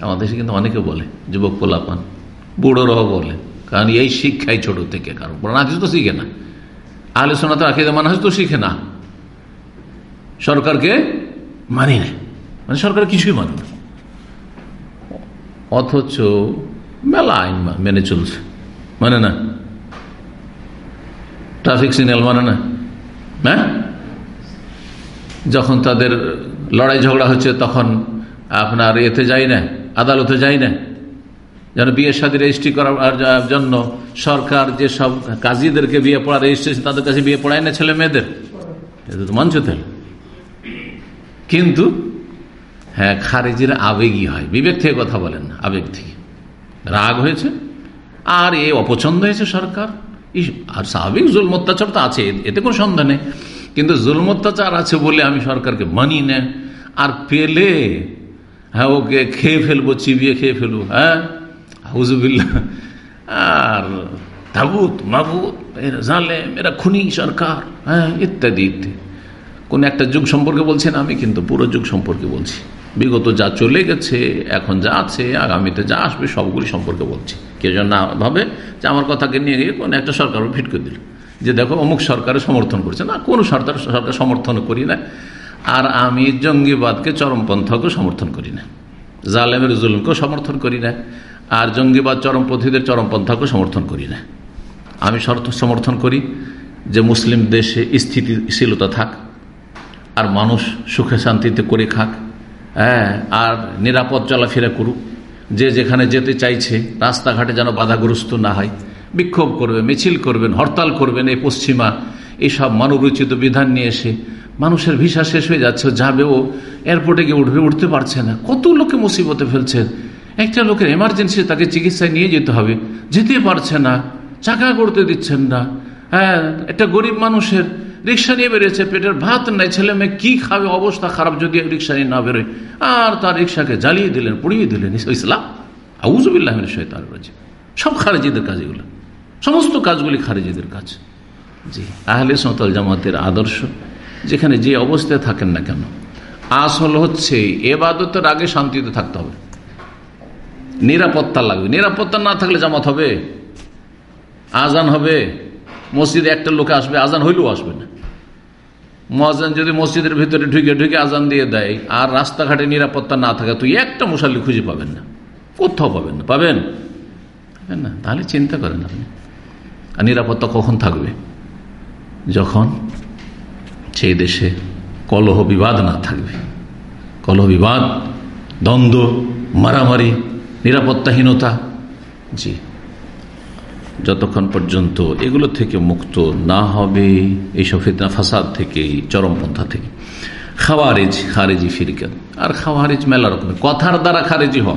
আমাদের কিন্তু অনেকে বলে, যুবক পোলাপান, বুড়োরাও বলে কারণ এই শিক্ষাই ছোট থেকে কারণ নাচিস তো শিখে না। আহলে সোনাতে আকিদা মানহাজ তো শিখে না। সরকারকে মানি নেয় মানে সরকার কিছুই মানে না। অথচ মেলা আইন মেনে চলছে। মানে না। ট্রাফিক সিগন্যাল মানে না। হ্যাঁ? যখন তাদের লড়াই ঝগড়া হচ্ছে তখন আপনার এতে যাই না, আদালতে যাই না। যেন বিয়ের সাথে রেজিস্ট্রি করার জন্য সরকার যে সব কাজীদেরকে বিয়ে পড়া রেজিস্ট্রেশন তাদের কাছে বিয়ে পড়ায় না ছেলে মেয়েদের? এটা তো তাহলে কিন্তু হ্যাঁ খারেজির আবেগই হয়। বিবেক থেকে কথা বলেন না, আবেগ থেকে। রাগ হয়েছে, আর এ অপছন্দ হয়েছে সরকার। আর স্বাভাবিক জুল অত্যাচার তো আছে এতে কোনো সন্দেহ নেই। কিন্তু জুল অত্যাচার আছে বলে আমি সরকারকে মানি না। আর পেলে হ্যাঁ ওকে খেয়ে ফেলব, চিবিয়ে খেয়ে ফেলব হ্যাঁ? আর তাবুত মাবুত জালেম, এরা খুনি, সরকার হ্যাঁ ইত্যাদি ইত্যাদি। কোন একটা যুগ সম্পর্কে বলছেন আমি, কিন্তু পুরো যুগ সম্পর্কে বলছি। বিগত যা চলে গেছে, এখন যা আছে, আগামীতে যা আসবে, সবগুলি সম্পর্কে বলছি। কেউ যেন না ভাবে যে আমার কথাকে নিয়ে গিয়ে কোন একটা সরকার ফিট করে দিল। যে দেখো, অমুক সরকারের সমর্থন করছে। না, কোনো সরকার সরকার সমর্থন করি না। আর আমি জঙ্গিবাদকে চরমপন্থাকে সমর্থন করি না। জালেমের জুলুমকেও সমর্থন করি না। আর জঙ্গিবাদ চরমপন্থীদের চরমপন্থাকেও সমর্থন করি না। আমি সমর্থন করি যে মুসলিম দেশে স্থিতিশীলতা থাক, আর মানুষ সুখে শান্তিতে করে খাক হ্যাঁ আর নিরাপদ চলাফেরা করুক। যে যেখানে যেতে চাইছে, রাস্তাঘাটে যেন বাধাগ্রস্ত না হয়, বিক্ষোভ করবে মিছিল করবেন, হরতাল করবেন এই পশ্চিমা, এইসব মানবরচিত বিধান নিয়ে এসে মানুষের ভিসা শেষ হয়ে যাচ্ছে, যাবেও এয়ারপোর্টে গিয়ে উঠবে, উঠতে পারছে না। কত লোকে মুসিবতে ফেলছেন একটা লোকের এমার্জেন্সি তাকে চিকিৎসায় নিয়ে যেতে হবে। যেতে পারছে না, চাকা করতে দিচ্ছেন না। হ্যাঁ একটা গরিব মানুষের রিক্সা নিয়ে বেরিয়েছে, পেটের ভাত নাই, ছেলে মেয়ে কি খাবে, অবস্থা খারাপ যদি রিক্সা নিয়ে না বেরোয়। আর তার রিক্সাকে জ্বালিয়ে দিলেন, পুড়িয়ে দিলেন ইসলাম। আউজবিল্লাহ শৈতান সব খারেজিদের কাজ এগুলো। সমস্ত কাজগুলি খারেজিদের কাজ। জি, আহলে সন্তল জামাতের আদর্শ, যেখানে যে অবস্থায় থাকেন না কেন। আসল হচ্ছে, এবাদতের আগে শান্তিতে থাকতে হবে। নিরাপত্তা লাগবে। নিরাপত্তা না থাকলে জামাত হবে? আজান হবে? মসজিদে একটা লোকে আসবে, আজান হইলেও আসবে না। মহাজান যদি মসজিদের ভিতরে ঢুকে ঢুকে আজান দিয়ে দেয়, আর রাস্তাঘাটে নিরাপত্তা না থাকে তুই একটা মশালি খুঁজে পাবেন না। কোথাও পাবেন না। পাবেন না। তাহলে চিন্তা করেন আপনি। আর নিরাপত্তা কখন থাকবে? যখন সেই দেশে কলহ বিবাদ না থাকবে। কলহ বিবাদ, দ্বন্দ্ব, মারামারি নিরাপত্তাহীনতা, জি, যতক্ষণ পর্যন্ত এগুলো থেকে মুক্ত না হবে, এইসব ফিতনা, ফাসাদ থেকে, চরমপন্থা থেকে। খাওয়ারেজ, খারেজি ফিরকাত। আর খাওয়ারেজ মেলা রকমের। কথার দ্বারা খারেজি হওয়া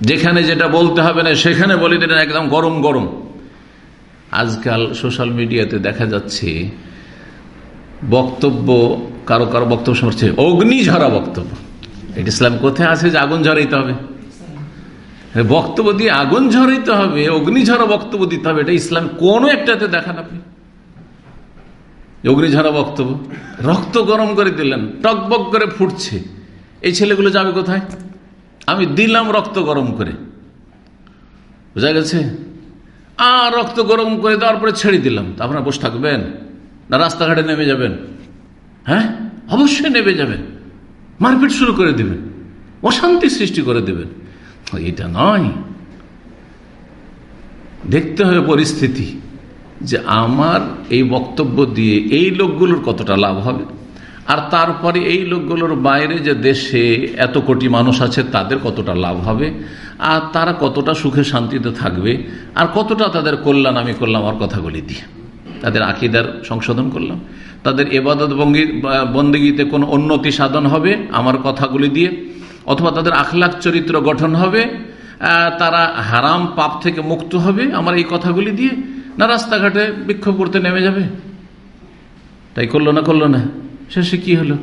যেখানে যেটা বলতে হবে না, সেখানে বলে দিলেন, একদম গরম গরম। আজকাল সোশ্যাল মিডিয়াতে দেখা যাচ্ছে, বক্তব্য, কারও কারও বক্তব্য শুনছে অগ্নিঝরা বক্তব্য। এটা ইসলাম কোথায় আছে যে আগুন ঝরাইতে হবে? বক্তব্য দিয়ে আগুন ঝরাইতে হবে, অগ্নিঝরা বক্তব্য দিতে হবে, এটা ইসলাম কোনো একটাতে দেখান আপনি। অগ্নিঝরা বক্তব্য, রক্ত গরম করে দিলেন টকবক করে ফুটছে, এই ছেলেগুলো যাবে কোথায়? আমি দিলাম রক্ত গরম করে। বোঝা গেছে? আর রক্ত গরম করে দেওয়ার পরে ছেড়ে দিলাম। তা আপনারা বসে থাকবেন? না রাস্তাঘাটে নেমে যাবেন? হ্যাঁ? অবশ্যই নেমে যাবেন। মারপিট শুরু করে দেবেন। অশান্তি সৃষ্টি করে দেবেন। এটা নয়। দেখতে হবে পরিস্থিতি যে আমার এই বক্তব্য দিয়ে এই লোকগুলোর কতটা লাভ হবে। আর তারপরে এই লোকগুলোর বাইরে যে দেশে এত কোটি মানুষ আছে, তাদের কতটা লাভ হবে? আর তারা কতটা সুখে শান্তিতে থাকবে? আর কতটা তাদের কল্যাণ আমি করলাম আমার কথাগুলি দিয়ে। তাদের আকিদার সংশোধন করলাম। তাদের এবাদত বন্দিগিতে কোনো উন্নতি সাধন হবে আমার কথাগুলি দিয়ে। অথবা তাদের আখলাখ চরিত্র গঠন হবে তারা হারাম পাপ থেকে মুক্ত হবে, আমার এই কথাগুলি দিয়ে না রাস্তাঘাটে বিক্ষোভ করতে নেমে যাবে? তাই করল না করল না? শেষে কি হলো?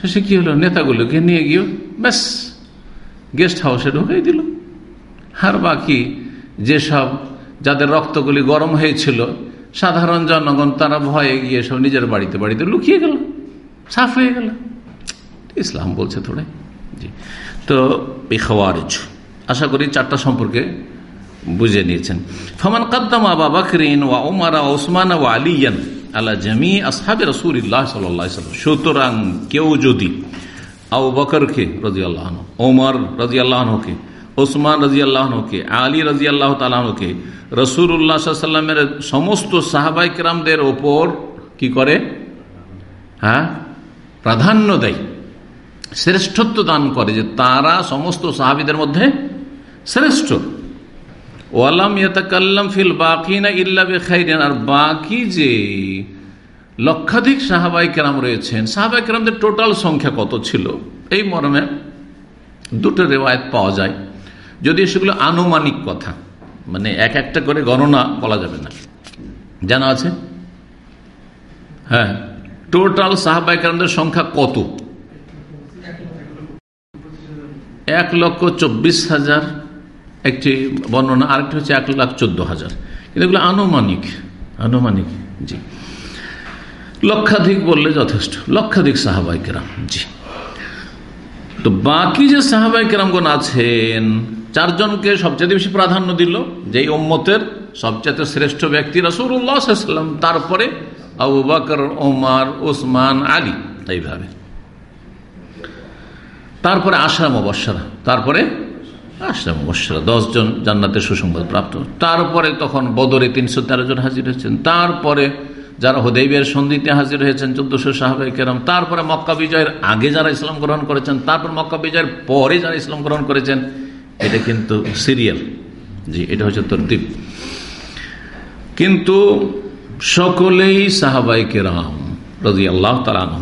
শেষে কি হলো? নেতাগুলোকে নিয়ে গিয়ে ব্যাস গেস্ট হাউসে ঢুকাই দিল। আর বাকি যেসব যাদের রক্তগুলি গরম হয়েছিল, সাধারণ জনগণ তারা ভয়ে গিয়ে সব নিজের বাড়িতে বাড়িতে লুকিয়ে গেল, সাফ হয়ে গেল। ইসলাম বলছে থোড়ে। তো খাওয়ারিজ। আশা করি চারটা সম্পর্কে বুঝে নিয়েছেন। ফমান কাদ্দাম আবা বাকরিন ওয়া ওমারা ওসমান ওয়া আলিয়ান আলা জামি আসহাবে রসুল্লাহ সাল্লাম সুতরাং কেউ যদি আবু বকরকে রাজি আল্লাহ ওমর রাজি আল্লাহকে ওসমান রাজি আল্লাহকে আলী রাজি আল্লাহ তালাহকে রসুল্লাহ সাল্লামের সমস্ত সাহাবাই কেরামদের ওপর কি করে? হ্যাঁ? প্রাধান্য দেয়। শ্রেষ্ঠত্ব দান করে যে তারা সমস্ত সাহাবিদের মধ্যে শ্রেষ্ঠ। ওয়ালাম ইয়াতাকাল্লাম ফিল বাকিনা ইল্লা বেখাইরেন, আর বাকি যে লক্ষাধিক সাহাবাই কেরাম রয়েছেন সাহাবাই কেরামদের টোটাল সংখ্যা কত ছিল? এই মর্মে দুটো রেওয়ায়ত পাওয়া যায়। যদি সেগুলো আনুমানিক কথা মানে এক একটা করে গণনা বলা যাবে না। জানা আছে? হ্যাঁ। টোটাল সাহাবাই কেরামদের সংখ্যা কত? এক লক্ষ চব্বিশ হাজার একটি বর্ণনা, আরেকটি হচ্ছে এক লাখ চোদ্দ হাজার। কিন্তু এগুলো আনুমানিক আনুমানিক, জি। লক্ষাধিক বললে যথেষ্ট। লক্ষাধিক সাহাবাই কেরাম, জি। তো বাকি যে সাহাবাই কেরামগণ আছেন, চারজনকে সবচেয়ে বেশি প্রাধান্য দিল যে ওম্মতের সবচেয়ে শ্রেষ্ঠ ব্যক্তি রসুল্লাহাম তারপরে আবু বাকর ওমার ওসমান আলী, এইভাবে। তারপরে আশরাম অবসরা তারপরে আশরাম অবসরা দশজন জান্নাতের সুসংবাদ প্রাপ্ত। তারপরে তখন বদরে তিনশো তেরো জন হাজির হয়েছেন। তারপরে যারা হদেবের সন্ধিতে হাজির হয়েছেন, চোদ্দশো সাহাবাই কেরাম, তারপরে মক্কা বিজয়ের আগে যারা ইসলাম গ্রহণ করেছেন, তারপর মক্কা বিজয়ের পরে যারা ইসলাম গ্রহণ করেছেন, এটা কিন্তু সিরিয়াল। জি, এটা হচ্ছে তরতিব। কিন্তু সকলেই সাহাবাই কেরাম রাজি আল্লাহ তালাম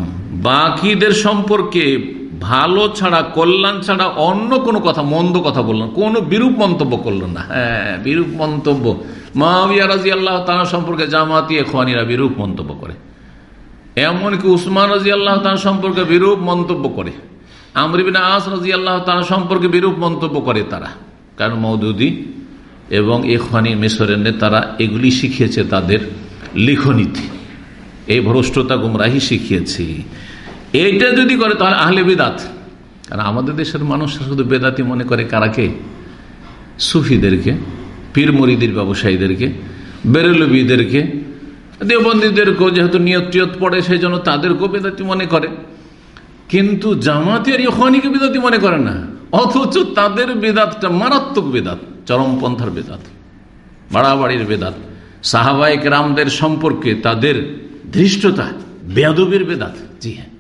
বাকিদের সম্পর্কে ভালো ছাড়া, কল্যাণ ছাড়া অন্য কোনো কথা, মন্দ কথা বললেন কোনো বিরূপ মন্তব্য করল না। হ্যাঁ বিরূপ মন্তব্য। মাবিয়া রাজি আল্লাহ তালা সম্পর্কে জামাতি খোয়ানিরা বিরূপ মন্তব্য করে। এমনকি উসমান রাজি আল্লাহ তালা সম্পর্কে বিরূপ মন্তব্য করে। আমরিবিন আস রাজি আল্লাহ তালা সম্পর্কে বিরূপ মন্তব্য করে তারা। কারণ মৌদুদি এবং এ খানি মিশরের নেতারা এগুলি শিখিয়েছে তাদের লিখনীতি। এই ভ্রষ্টতা গুমরাহি শিখিয়েছে। এইটা যদি করে তাহলে আহলে বেদাত। কারণ আমাদের দেশের মানুষরা শুধু বেদাতি মনে করে কারাকে সুফিদেরকে, পীর মরিদির ব্যবসায়ীদেরকে, বেরেলবিদেরকে দেবন্দীদেরকেও যেহেতু নিয়ত টিয়ত পড়ে, সেই জন্য তাদেরকেও বেদাতি মনে করে। কিন্তু জামাতের ইহানিকে বেদাতি মনে করে না। অথচ তাদের বেদাতটা মারাত্মক বেদাত, চরমপন্থার বেদাত, বাড়াবাড়ির বেদাত। সাহাবাহিক রামদের সম্পর্কে তাদের ধৃষ্টতা বেদবের বেদাত। জি হ্যাঁ।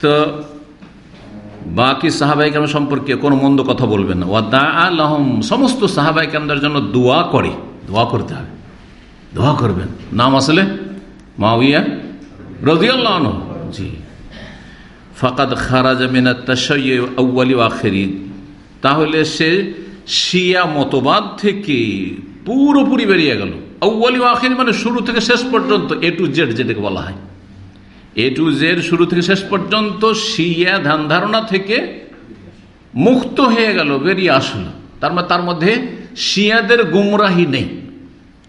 তো বাকি সাহাবাই সাহাবাহিক সম্পর্কে কোনো মন্দ কথা বলবেন না। ওয়াদা আলহম সমস্ত সাহাবাই সাহাবাহিক জন্য দোয়া করে। দোয়া করতে হবে। দোয়া করবেন। নাম আসলে মাউিয়া রদিয়াল্লাহ জি। ফাকাদ খারাজ মিনাত্তাশালি আখেরি। তাহলে সে শিয়া মতবাদ থেকে পুরোপুরি বেরিয়ে গেল। আউ্বালি আখেরি মানে শুরু থেকে শেষ পর্যন্ত, এ টু জেড যেটাকে বলা হয়। এ টু জের শুরু থেকে শেষ পর্যন্ত শিয়া ধ্যান ধারণা থেকে মুক্ত হয়ে গেল, বেরিয়ে আসলো। তার মানে তার মধ্যে শিয়াদের গুমরাহি নেই।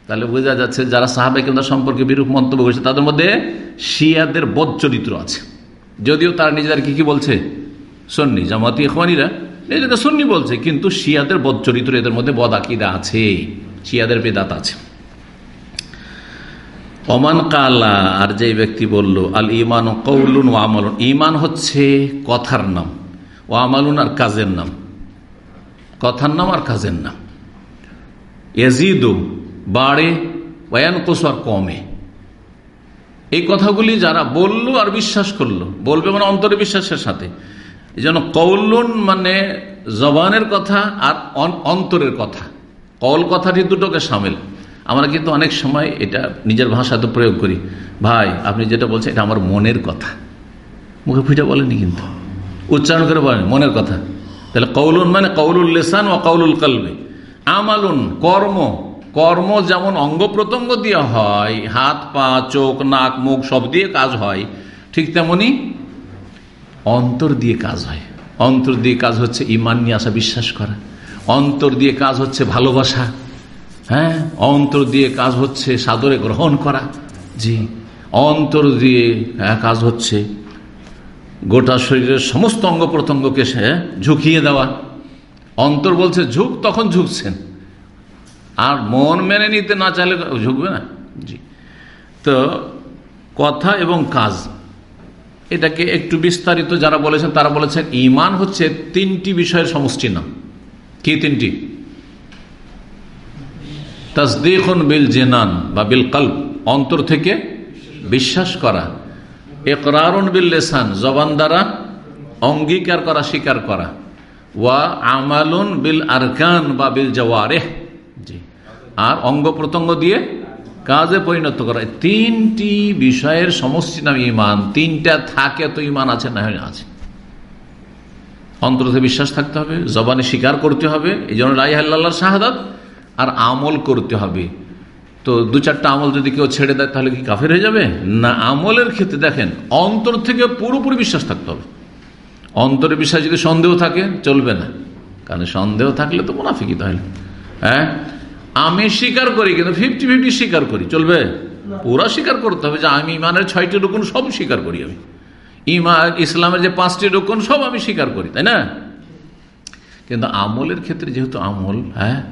তাহলে বোঝা যাচ্ছে যারা সাহাবাহিকতা সম্পর্কে বিরূপ মন্তব্য করেছে, তাদের মধ্যে শিয়াদের বদ চরিত্র আছে। যদিও তারা নিজেদের কি কি বলছে? সন্নি। জামাতি এখওয়ানিরা নিজেদের সন্নি বলছে, কিন্তু শিয়াদের বদ চরিত্র এদের মধ্যে বদ আকিদা আছে, শিয়াদের বেদাত আছে। অমান কালা, আর যে ব্যক্তি বলল, আল ইমান ও কৌলুন ও আমালুন। ইমান হচ্ছে কথার নাম ও আমালুন আর কাজের নাম। কথার নাম আর কাজের নাম। এজিদু বাড়ে ওয়ান কোষ আর কমে। এই কথাগুলি যারা বলল আর বিশ্বাস করল, বলবে মানে অন্তরে বিশ্বাসের সাথে। এই কৌলুন মানে জবানের কথা আর অন্তরের কথা। কল কথাটি দুটোকে সামিল। আমরা কিন্তু অনেক সময় এটা নিজের ভাষাতে প্রয়োগ করি। ভাই, আপনি যেটা বলছেন এটা আমার মনের কথা। মুখে ফুটে বলেনি কিন্তু। উচ্চারণ করে বলেন, মনের কথা। তাহলে কৌলুন মানে কৌলুল লেসান ও কৌলুল কলবে। আমালুন, কর্ম। কর্ম যেমন অঙ্গ প্রত্যঙ্গ দিয়ে হয়, হাত, পা, চোখ, নাক, মুখ সব দিয়ে কাজ হয়, ঠিক তেমনি অন্তর দিয়ে কাজ হয়। অন্তর দিয়ে কাজ হচ্ছে ইমান নিয়ে আসা, বিশ্বাস করা। অন্তর দিয়ে কাজ হচ্ছে ভালোবাসা। হ্যাঁ? অন্তর দিয়ে কাজ হচ্ছে সাদরে গ্রহণ করা। জি। অন্তর দিয়ে কাজ হচ্ছে। গোটা শরীরের সমস্ত অঙ্গ প্রত্যঙ্গকে সে ঝুঁকিয়ে দেওয়া। অন্তর বলছে ঝুঁক তখন ঝুঁকছেন। আর মন মেনে নিতে না চাইলে ঝুঁকবে না। জি। তো কথা এবং কাজ এটাকে একটু বিস্তারিত যারা বলেছেন তারা বলেছেন ইমান হচ্ছে তিনটি বিষয়ের সমষ্টি না কি তিনটি? তাসদিখন বিল জেনান বা বিল কল্প অন্তর থেকে বিশ্বাস করা। একরারুন বিল লেসান, জবান দ্বারা অঙ্গীকার করা, স্বীকার করা। ওয়া আমালুন বিল আরকান বা বিল জওয়ারেহ। জি। আর অঙ্গ প্রত্যঙ্গ দিয়ে কাজে পরিণত করা। তিনটি বিষয়ের সমষ্টি নাম ইমান তিনটা থাকে তো ইমান আছে না আছে। অন্তরতে বিশ্বাস থাকতে হবে, জবানে স্বীকার করতে হবে। এই জন্য রাই আল্লাহ শাহাদাত। আর আমল করতে হবে। তো দু চারটা আমল যদি কেউ ছেড়ে দেয়, তাহলে কি কাফের হয়ে যাবে? না, আমলের ক্ষেত্রে দেখেন, অন্তর থেকে পুরোপুরি বিশ্বাস থাকতে হবে। অন্তরের বিশ্বাস যদি সন্দেহ থাকে, চলবে না। কারণ সন্দেহ থাকলে তো মুনাফিকি তাহলে। হ্যাঁ? আমি স্বীকার করি, কিন্তু ফিফটি ফিফটি স্বীকার করি, চলবে? পুরা স্বীকার করতে হবে যে আমি ইমানের ছয়টি রকম সব স্বীকার করি আমি। ইমা, ইসলামের যে পাঁচটি রকম সব আমি স্বীকার করি, তাই না? কিন্তু আমলের ক্ষেত্রে যেহেতু আমল হ্যাঁ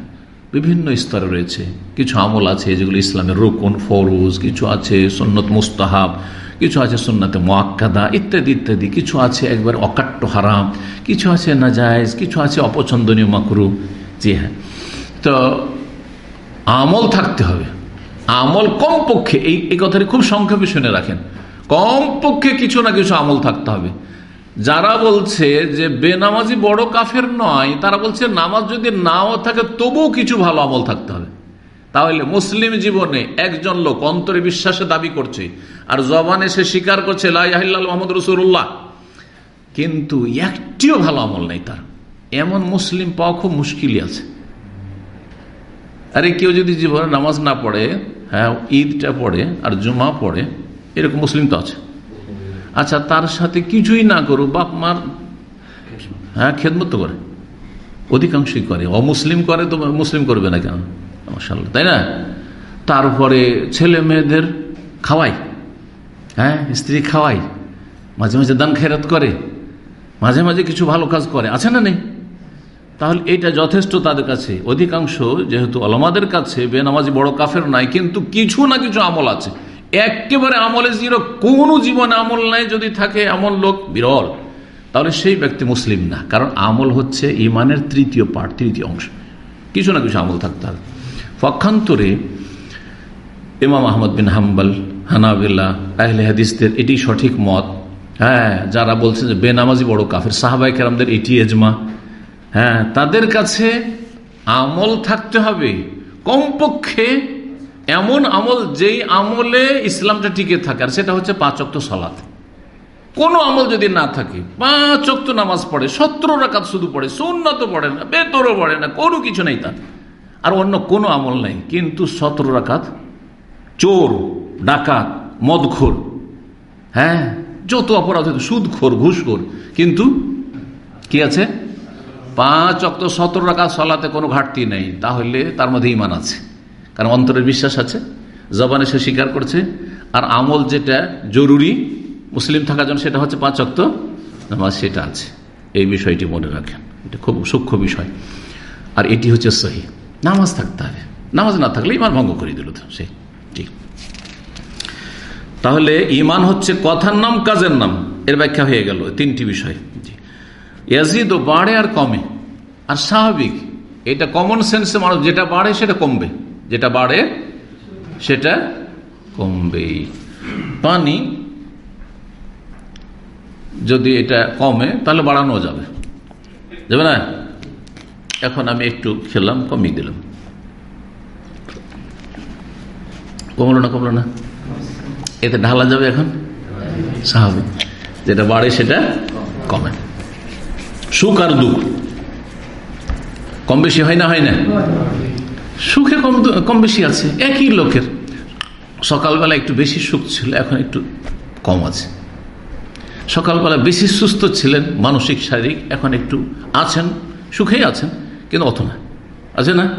বিভিন্ন স্তরে রয়েছে। কিছু আমল আছে যেগুলো ইসলামের রোকন, ফরুজ, কিছু আছে সন্নত মুস্তাহাব, কিছু আছে সন্ন্যতে মোয়াক্কাদা ইত্যাদি ইত্যাদি। কিছু আছে একবার অকাট্য হারাম, কিছু আছে নাজায়জ, কিছু আছে অপছন্দনীয় মাকরু। জি হ্যাঁ। তো আমল থাকতে হবে। আমল কমপক্ষে, এই এই কথাটি খুব সংক্ষেপে শুনে রাখেন। কমপক্ষে কিছু না কিছু আমল থাকতে হবে। যারা বলছে যে বেনামাজি বড় কাফের নয়, তারা বলছে নামাজ যদি নাও থাকে তবুও কিছু ভালো আমল থাকতে হবে। তাহলে মুসলিম জীবনে একজন লোক অন্তরে বিশ্বাসে দাবি করছে, আর জবানে সে স্বীকার করছে মোহাম্মদ রসুল্লাহ কিন্তু একটিও ভালো আমল নেই তার। এমন মুসলিম পাওয়া খুব মুশকিলই আছে। আরে কেউ যদি জীবনে নামাজ না পড়ে হ্যাঁ ঈদটা পড়ে আর জুমা পড়ে, এরকম মুসলিম তো আছে। আচ্ছা তার সাথে কিছুই না করুক, বাপ মার হ্যাঁ খেদমত করে। অধিকাংশই করে। অমুসলিম করে তো মুসলিম করবে না কেন? মাসাল্লাহ তাই না? তারপরে ছেলে মেয়েদের খাওয়াই হ্যাঁ স্ত্রী খাওয়াই, মাঝে মাঝে দান খেরাত করে, মাঝে মাঝে কিছু ভালো কাজ করে, আছে না নেই? তাহলে এটা যথেষ্ট তাদের কাছে। অধিকাংশ যেহেতু আলমাদের কাছে, বেনামাজি বড় কাফের নাই, কিন্তু কিছু না কিছু আমল আছে। একেবারে আমলে জিরো, কোনো জীবনে আমল নাই, যদি থাকে এমন লোক বিরল। তাহলে সেই ব্যক্তি মুসলিম না, কারণ আমল হচ্ছে ইমানের তৃতীয় পার্ট তৃতীয় অংশ। কিছু না কিছু আমল থাকতে হবে। পক্ষান্তরে ইমাম আহমদ বিন হাম্বাল হানাবিল্লা আহলে হাদিসদের এটি সঠিক মত। হ্যাঁ যারা বলছে যে বেনামাজি বড় কাফের সাহাবাই কেরামদের এটি এজমা। হ্যাঁ তাদের কাছে আমল থাকতে হবে। কমপক্ষে এমন আমল যেই আমলে ইসলামটা টিকে থাকে, আর সেটা হচ্ছে পাঁচ অক্ত সলাত। কোনো আমল যদি না থাকে, পাঁচ অক্ত নামাজ পড়ে, সতেরো রাকাত শুধু পড়ে সুন্নত পড়ে না বেতরও পড়ে না, কোনো কিছু নেই তার। আর অন্য কোনো আমল নেই, কিন্তু সতেরো রাকাত, চোর, ডাকাত, মদখোর হ্যাঁ যত অপরাধ সুদখোর, ঘুষখোর, কিন্তু কি আছে? পাঁচ অক্ত সতেরো রাকাত সলাতে কোনো ঘাটতি নেই, তাহলে তার মধ্যে ইমান আছে। কারণ অন্তরের বিশ্বাস আছে, জবানে সে স্বীকার করছে। আর আমল যেটা জরুরি, মুসলিম থাকার জন্য সেটা হচ্ছে পাঁচ অক্ত নামাজ, সেটা আছে। এই বিষয়টি মনে রাখেন। এটা খুব সূক্ষ্ম বিষয়। আর এটি হচ্ছে সহি। নামাজ থাকতে হবে। নামাজ না থাকলে ইমান ভঙ্গ করে দিল সেই ঠিক। তাহলে ইমান হচ্ছে কথার নাম, কাজের নাম। এর ব্যাখ্যা হয়ে গেল তিনটি বিষয়। ইয়াজিদ বাড়ে আর কমে। আর স্বাভাবিক, এটা কমন সেন্সে মানুষ যেটা বাড়ে সেটা কমবে। যেটা বাড়ে, সেটা কমবেই। পানি যদি এটা কমে, তাহলে বাড়ানো যাবে। যাবে না? এখন আমি একটু খেলাম, কমিয়ে দিলাম। কমলো না কমলো না? এতে ঢালা যাবে এখন? স্বাভাবিক। যেটা বাড়ে, সেটা কমে। সুখ আর দুঃখ। কম বেশি হয় না হয় না? সুখে কম কম বেশি আছে, একই লোকের। সকালবেলা একটু বেশি সুখ ছিল, এখন একটু কম আছে। সকালবেলা বেশি সুস্থ ছিলেন, মানসিক, শারীরিক, এখন একটু আছেন, সুখেই আছেন, কিন্তু অত না। আছে না?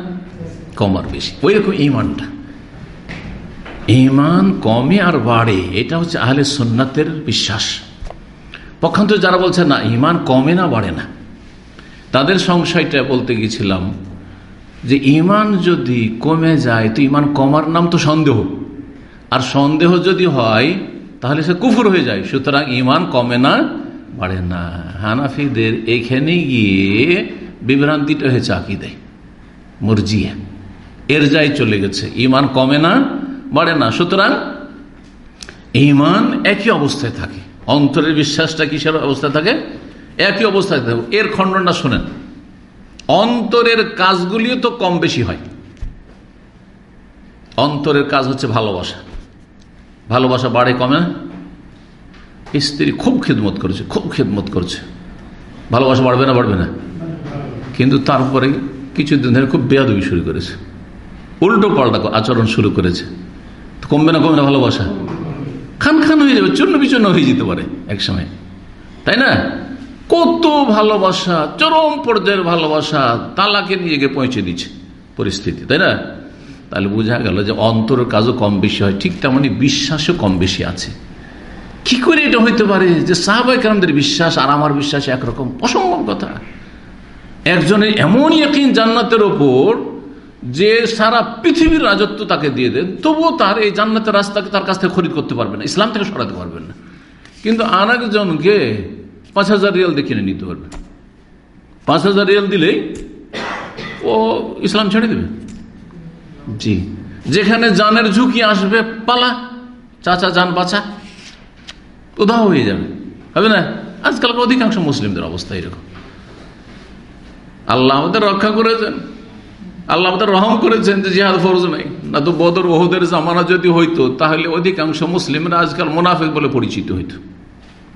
কম আর বেশি। ওই রকম ইমানটা। ইমান কমে আর বাড়ে, এটা হচ্ছে আহলে সন্ন্যাতের বিশ্বাস। পক্ষান্তর যারা বলছে, না, ইমান কমে না, বাড়ে না। তাদের সংশয়টা বলতে গেছিলাম যে ইমান যদি কমে যায়, তো ইমান কমার নাম তো সন্দেহ। আর সন্দেহ যদি হয়, তাহলে সে কুফুর হয়ে যায়। সুতরাং ইমান কমে না, বাড়ে না। হানাফিদের এখানে গিয়ে বিভ্রান্তিটা হয়েছে আকিদায় মর্জিয়া। এর যাই চলে গেছে। ইমান কমে না, বাড়ে না। সুতরাং ইমান একই অবস্থায় থাকে। অন্তরের বিশ্বাসটা কিসের অবস্থায় থাকে? একই অবস্থায় থাকে। এর খণ্ডনটা শোনেন। অন্তরের কাজগুলিও তো কম বেশি হয়। অন্তরের কাজ হচ্ছে ভালোবাসা। ভালোবাসা বাড়ে কমে। না স্ত্রী খুব খেদমত করেছে, খুব খেদমত করছে। ভালোবাসা বাড়বে না বাড়বে না। কিন্তু তারপরে কিছুদিন ধরে খুব বেয়াদবি শুরু করেছে। উল্টো পাল্টা আচরণ শুরু করেছে। কমবে না কমবে না ভালোবাসা। খান খান হয়ে যাবে, চূর্ণ বিচূর্ণ হয়ে যেতে পারে একসময়। তাই না? কত ভালোবাসা, চরম পর্যায়ের ভালোবাসা তালাকে গিয়ে পৌঁছে দিচ্ছে পরিস্থিতি, তাই না? তাহলে বোঝা গেল যে অন্তরের কাজও কম বেশি হয়, ঠিক তেমনই বিশ্বাসও কম বেশি আছে। কি করে এটা হইতে পারে যে সাহাবাহিক আমাদের বিশ্বাস আর আমার বিশ্বাস একরকম? অসম্ভব কথা। একজনের এমনই একদিন জান্নাতের ওপর যে সারা পৃথিবীর রাজত্ব তাকে দিয়ে দেন, তবুও তার এই জান্নাতের রাস্তাকে তার কাছ থেকে খরিদ করতে পারবে না, ইসলাম থেকে সরাতে পারবেন না। কিন্তু আর একজনকে পাঁচ হাজার রিয়াল দেখে নিতে পারবে। পাঁচ হাজার রিয়াল দিলেই ও ইসলাম ছেড়ে দেবে। জি। যেখানে জানের ঝুঁকি আসবে পালা। চাচা যান বাঁচা উধাও হয়ে যাবে। হবে না? আজকালকার অধিকাংশ মুসলিমদের অবস্থা এরকম। আল্লাহ আমাদের রক্ষা করেছেন। আল্লাহ আমাদের রহম করেছেন যে জিহাদ ফরজ নাই। না তো বদর ওহদের জামানা যদি হইতো তাহলে অধিকাংশ মুসলিমরা আজকাল মোনাফেক বলে পরিচিত হইতো।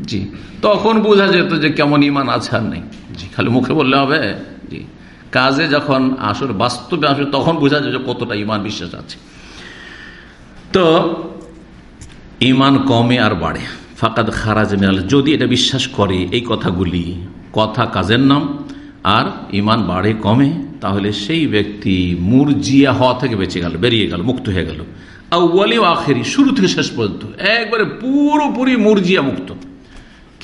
জি। তখন বোঝা যেত যে কেমন ইমান আছে আর নেই। জি, খালি মুখে বললে হবে। জি। কাজে যখন আসর, বাস্তবে আসবে তখন বোঝা যায় যে কতটা ইমান বিশ্বাস আছে। তো ইমান কমে আর বাড়ে। ফাকাদ খারাজ মিনাল যদি এটা বিশ্বাস করে এই কথাগুলি, কথা কাজের নাম, আর ইমান বাড়ে, কমে, তাহলে সেই ব্যক্তি মুরজিয়া হওয়া থেকে বেঁচে গেল, বেরিয়ে গেল, মুক্ত হয়ে গেল। আউ্বালি আখেরি, শুরু থেকে শেষ পর্যন্ত। একবারে পুরোপুরি মুরজিয়া মুক্ত।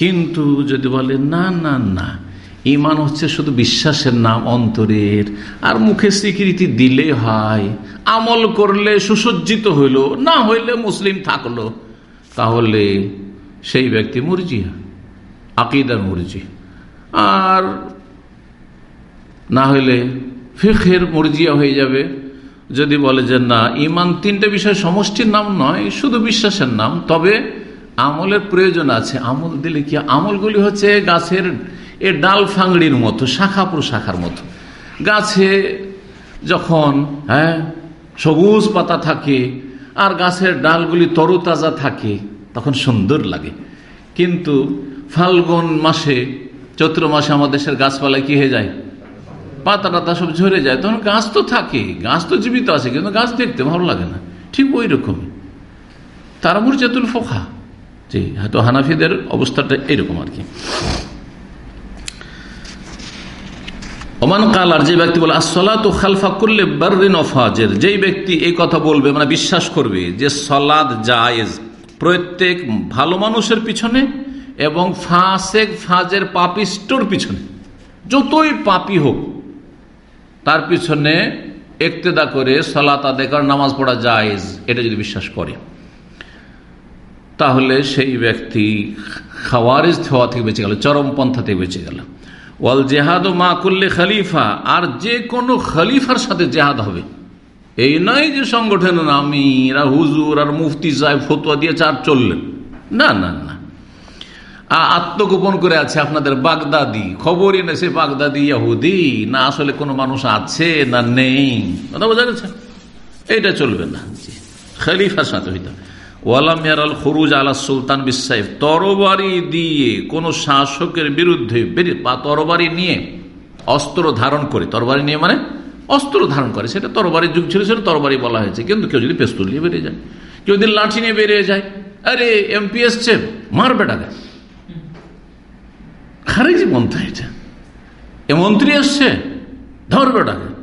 কিন্তু যদি বলে, না না না, ইমান হচ্ছে শুধু বিশ্বাসের নাম, অন্তরের। আর মুখে স্বীকৃতি দিলে হয়, আমল করলে সুসজ্জিত হইল, না হইলে মুসলিম থাকল। তাহলে সেই ব্যক্তি মুরজিয়া, আকিদার মুরজি আর না হইলে ফিখের মর্জিয়া হয়ে যাবে। যদি বলে যে, না, ইমান তিনটে বিষয় সমষ্টির নাম নয়, শুধু বিশ্বাসের নাম, তবে আমলের প্রয়োজন আছে। আমল দিলে কি? আমলগুলি হচ্ছে গাছের এ ডাল ফাংড়ির মতো, শাখা প্রশাখার মতো। গাছে যখন হ্যাঁ সবুজ পাতা থাকে আর গাছের ডালগুলি তরুতাজা থাকে, তখন সুন্দর লাগে। কিন্তু ফাল্গুন মাসে, চৈত্র মাসে আমাদের দেশের গাছপালায় কি হয়ে যায়? পাতা টাতা সব ঝরে যায়। তখন গাছ তো থাকে, গাছ তো জীবিত আছে, কিন্তু গাছ দেখতে ভালো লাগে না। ঠিক ওই রকমই। তারা মুরজাতুল ফোখা। জি, হয়তো হানাফিদের অবস্থাটা এরকম আর কি। ওমান কালার যে ব্যক্তি বলে আসলা তো খালফা করলে বারিন অফাজের যেই ব্যক্তি এই কথা বলবে মানে বিশ্বাস করবে যে সলাদ জায়েজ, প্রত্যেক ভালো মানুষের পিছনে এবং ফাঁসেক ফাজের পাপিস্টোর পিছনে। যতই পাপি হোক, তার পিছনে একতেদা করে সলাত আদায় নামাজ পড়া জায়েজ, এটা যদি বিশ্বাস করে। তাহলে সেই ব্যক্তি খাওয়ারিজ হওয়া থেকে বেঁচে গেল চরমপন্থা থেকে বেঁচে গেল। ওয়াল জেহাদ ও মা করলে খালিফা, আর যে কোনো খালিফার সাথে জেহাদ হবে। এই নয় যে সংগঠনের আমির আর হুজুর আর মুফতি সাহেব ফতুয়া দিয়ে চার চললেন। না না না। আত্মগোপন করে আছে আপনাদের বাগদাদি। খবরই না সে বাগদাদি ইয়াহুদি না আসলে কোনো মানুষ আছে না নেই। কথা বোঝা গেছে? এইটা চলবে না। খালিফার সাথে হইতে ওয়ালাম ইয়ারাল খরুজ আলা সুলতান বিসাইফ। তরবারি দিয়ে কোন শাসকের বিরুদ্ধে তরবারি নিয়ে অস্ত্র ধারণ করে। তরবারি নিয়ে মানে অস্ত্র ধারণ করে। সেটা তরবারির যুগ ছিল, সেটা তরবারি বলা হয়েছে। কিন্তু কেউ যদি পেস্তুল নিয়ে বেরিয়ে যায়, কেউ যদি লাঠি নিয়ে বেরিয়ে যায়, আরে, এমপি এসছে, মার বেটাকে খারিজি মন্ত্র এটা। এ মন্ত্রী এসছে, ধর বেটাকে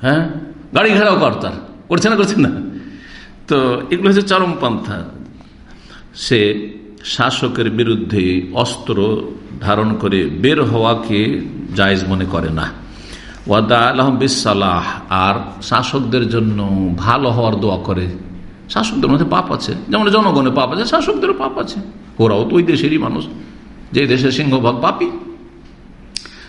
হ্যাঁ? গাড়ি ঘেরাও কর তার। করছে না করছে না? তো এগুলো হচ্ছে চরমপন্থা সে শাসকের বিরুদ্ধে অস্ত্র ধারণ করে বের হওয়াকে জায়জ মনে করে না। ওয়াদা আলহম বিসালাহ আর শাসকদের জন্য ভালো হওয়ার দোয়া করে। শাসকদের মধ্যে পাপ আছে। যেমন জনগণের পাপ আছে, শাসকদেরও পাপ আছে। ওরাও তো ওই দেশেরই মানুষ। যে দেশের সিংহভাগ পাপি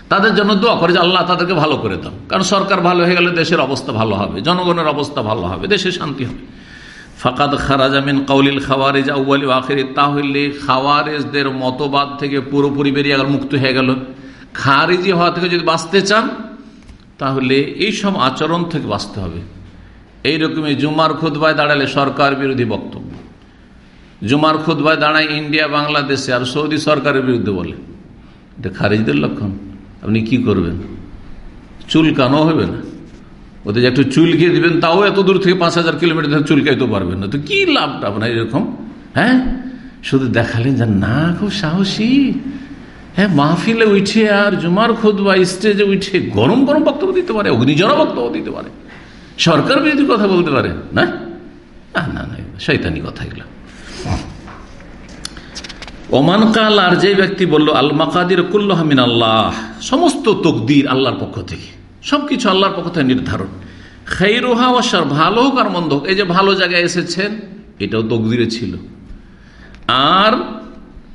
তাদের জন্য দোয়া করে যে আল্লাহ তাদেরকে ভালো করে দাও। কারণ সরকার ভালো হয়ে গেলে দেশের অবস্থা ভালো হবে, জনগণের অবস্থা ভালো হবে, দেশে শান্তি হবে। ফাকাদ খারাজামিন কাউলিল খাওয়ারেজ আউ্বালি আখের। তাহলে খাওয়ারেজদের মতবাদ থেকে পুরোপুরি বেরিয়ে গেল, মুক্ত হয়ে গেল। খারিজি হওয়া থেকে যদি বাঁচতে চান, তাহলে এই সব আচরণ থেকে বাঁচতে হবে। এইরকমই জুমার খুদবায় দাঁড়ালে সরকার বিরোধী বক্তব্য। জুমার খুদবায় দাঁড়ায় ইন্ডিয়া, বাংলাদেশে আর সৌদি সরকারের বিরুদ্ধে বলে। এটা খারিজদের লক্ষণ। আপনি কি করবেন? চুল কানো হবে না। ওদের যে একটু চুলকে দিবেন, তাও এত দূর থেকে পাঁচ হাজার কিলোমিটার চুলকাইতে পারবেন না। তো কি লাভটা আপনার এরকম? হ্যাঁ? শুধু দেখালেন যে না, খুব সাহসী। হ্যাঁ মাহফিলে উঠে আর জুমার খোদ বা স্টেজে উঠে গরম গরম বক্তব্য দিতে পারে অগ্নিজরা বক্তব্য দিতে পারে। সরকার বিরোধী কথা বলতে পারে, না? না না শৈতানি কথা এগুলো। ওমান কাল আর যে ব্যক্তি বলল আল মাকাদির কুল্লহমিন আল্লাহ সমস্ত তকদির আল্লাহর পক্ষ থেকে। সবকিছু আল্লাহর পক্ষ থেকে নির্ধারণ। খৈরোহা ওয়াসার ভালো হোক আর মন্দ হোক, এই যে ভালো জায়গায় এসেছেন, এটাও তকদিরে ছিল। আর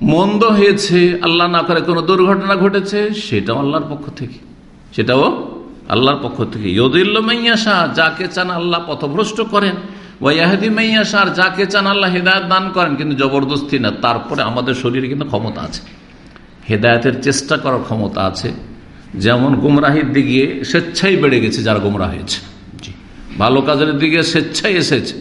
মন্দ হয়েছে, আল্লাহ না করে কোনো দুর্ঘটনা ঘটেছে, সেটাও আল্লাহর পক্ষ থেকে। সেটাও আল্লাহর পক্ষ থেকে। ইয়দুল্ল মাইয়া শাহ যাকে চান আল্লাহ পথভ্রষ্ট করেন। ওয়াহাদি মাইয়া শাহ যাকে চান আল্লাহ হেদায়ত দান করেন, কিন্তু জবরদস্তি না, তারপরে আমাদের শরীরে কিন্তু ক্ষমতা আছে। হেদায়তের চেষ্টা করার ক্ষমতা আছে। যেমন গুমরাহির দিকে স্বেচ্ছাই বেড়ে গেছে যারা গুমরা হয়েছে। জি। ভালো কাজের দিকে স্বেচ্ছাই এসেছে।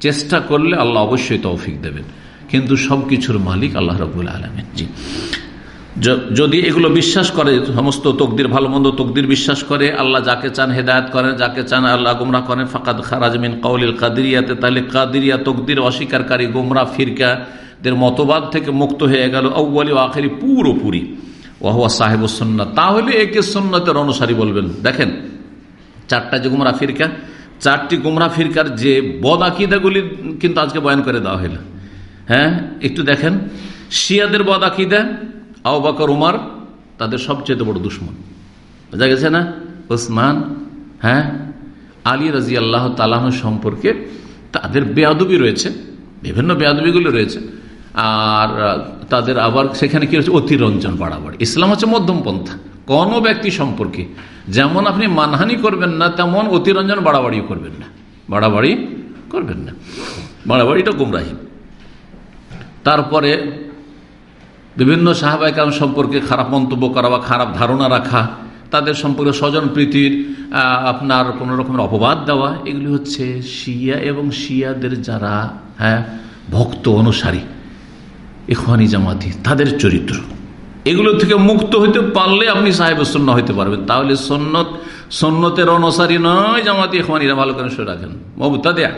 চেষ্টা করলে আল্লাহ অবশ্যই তৌফিক দেবেন। কিন্তু সব কিছুর মালিক আল্লাহ রবুল আলমেন। জি। যদি এগুলো বিশ্বাস করে সমস্ত তকদির ভালো মন্দ তকদির বিশ্বাস করে আল্লাহ যাকে চান হেদায়ত করেন যাকে চান আল্লাহ গুমরা করেন ফাকাদ খারাজমিন কৌলিল কাদিরিয়াতে তাহলে কাদিরিয়া তকদির অস্বীকারী গুমরা ফিরকাদের মতবাদ থেকে মুক্ত হয়ে গেল আউ্বালি আখেরি পুরোপুরি। ওয়াহুয়া সাহেব সন্না তাহলে একে সন্ন্যতের অনুসারী বলবেন। দেখেন, চারটা যে গুমরা ফিরকা, চারটি গুমরা ফিরকার যে বদ আকিদাগুলি কিন্তু আজকে বয়ান করে দেওয়া হইল। হ্যাঁ একটু দেখেন, শিয়াদের বদ আকিদা আবাকর উমার, তাদের সবচেয়ে বড় দুশ্মন। বোঝা গেছে না? ওসমান হ্যাঁ আলী রাজি আল্লাহ তালাহ সম্পর্কে তাদের বেয়াদবি রয়েছে, বিভিন্ন বেয়াদবিগুলো রয়েছে। আর তাদের আবার সেখানে কি হচ্ছে অতিরঞ্জন বাড়াবাড়ি। ইসলাম হচ্ছে মধ্যম পন্থা। কোনো ব্যক্তি সম্পর্কে যেমন আপনি মানহানি করবেন না, তেমন অতিরঞ্জন বাড়াবাড়িও করবেন না। বাড়াবাড়ি করবেন না। বাড়াবাড়িটা গুমরাহি। তারপরে বিভিন্ন সাহাবাই কারণ সম্পর্কে খারাপ মন্তব্য করা বা খারাপ ধারণা রাখা, তাদের সম্পর্কে স্বজন প্রীতির আপনার কোনো রকমের অপবাদ দেওয়া, এগুলি হচ্ছে শিয়া এবং শিয়াদের যারা হ্যাঁ ভক্ত অনুসারী। এখানি জামাতি, তাদের চরিত্র। এগুলো থেকে মুক্ত হইতে পারলে আপনি সাহেব সন্ন্য হইতে পারবেন। তাহলে সন্ন্যত সন্ন্যতের অনুসারী নয় জামাতি এখানিরা ভালো করে শুয়ে রাখেন। মবুতা দেয়া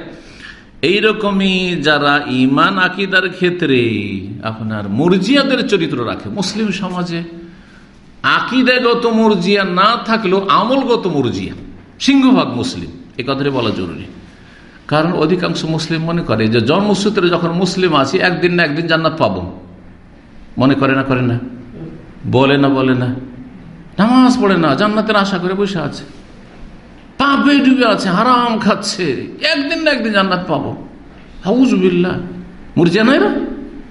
এইরকমই যারা ইমান আকিদার ক্ষেত্রে আপনার মর্জিয়াদের চরিত্র রাখে। মুসলিম সমাজে আকিদাগত মর্জিয়া না থাকলেও আমলগত মর্জিয়া, সিংহভাগ মুসলিম। এ কথাটি বলা জরুরি। কারণ অধিকাংশ মুসলিম মনে করে যে জন্মসূত্রে যখন মুসলিম আছি একদিন না একদিন জান্নাত পাবো। মনে করে না করে না? বলে না বলে না? নামাজ পড়ে না, জান্নাতের আশা করে বসে আছে। পাপে ডুবে আছে, হারাম খাচ্ছে। একদিন না একদিন জান্নাত পাবো। হাউজবিল্লা মুরজিয়া নয় না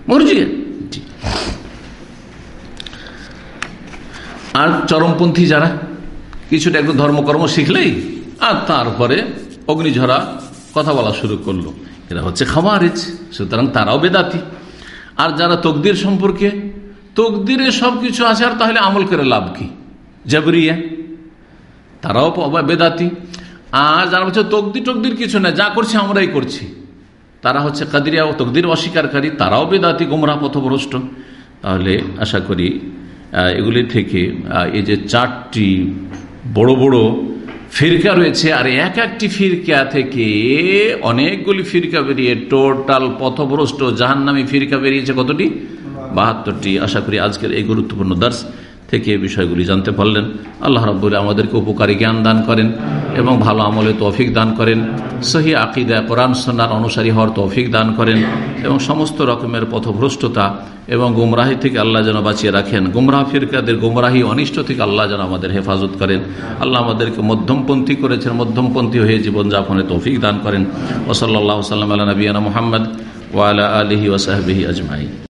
মুরজিয়া। আর চরমপন্থী যারা, কিছুটা একটু ধর্মকর্ম শিখলেই, আর তারপরে অগ্নিঝরা কথা বলা শুরু করল। এরা হচ্ছে খামারিজ সুতরাং তারাও বেদাতি। আর যারা তকদির সম্পর্কে, তকদিরে সব কিছু আছে, আর তাহলে আমল করে লাভ কি? জাবরিয়া, তারাও বেদাতি। আর যারা হচ্ছে তকদি টকদির কিছু না, যা করছে আমরাই করছি। তারা হচ্ছে কাদিরিয়া ও তকদির অস্বীকারী, তারাও বেদাতি, গোমরা, পথভ্রষ্ট। তাহলে আশা করি এগুলি থেকে এই যে চারটি বড় বড় ফিরকা রয়েছে, আর এক একটি ফিরকা থেকে অনেকগুলি ফিরকা বেরিয়ে টোটাল পথভ্রষ্ট জাহান্নামী ফিরকা বেরিয়েছে কতটি? বাহাত্তরটি। আশা করি আজকের এই গুরুত্বপূর্ণ দার্স থেকে বিষয়গুলি জানতে পারলেন। আল্লাহ রব্বুল আমাদেরকে উপকারী জ্ঞান দান করেন এবং ভালো আমলে তৌফিক দান করেন। সহি আকিদা কোরআন সন্ন্যার অনুসারী হওয়ার তৌফিক দান করেন এবং সমস্ত রকমের পথভ্রষ্টতা এবং গুমরাহি থেকে আল্লাহ যেন বাঁচিয়ে রাখেন। গুমরাহ ফিরকাদের গুমরাহি অনিষ্ট থেকে আল্লাহ যেন আমাদের হেফাজত করেন। আল্লাহ আমাদেরকে মধ্যমপন্থী করেছেন, মধ্যমপন্থী হয়ে জীবনযাপনে তৌফিক দান করেন। ওসল্লা সাল্লাম আল্লাহ নবীনা মোহাম্মদ ওয়ালা আলহি ওসাহবিহি আজমাই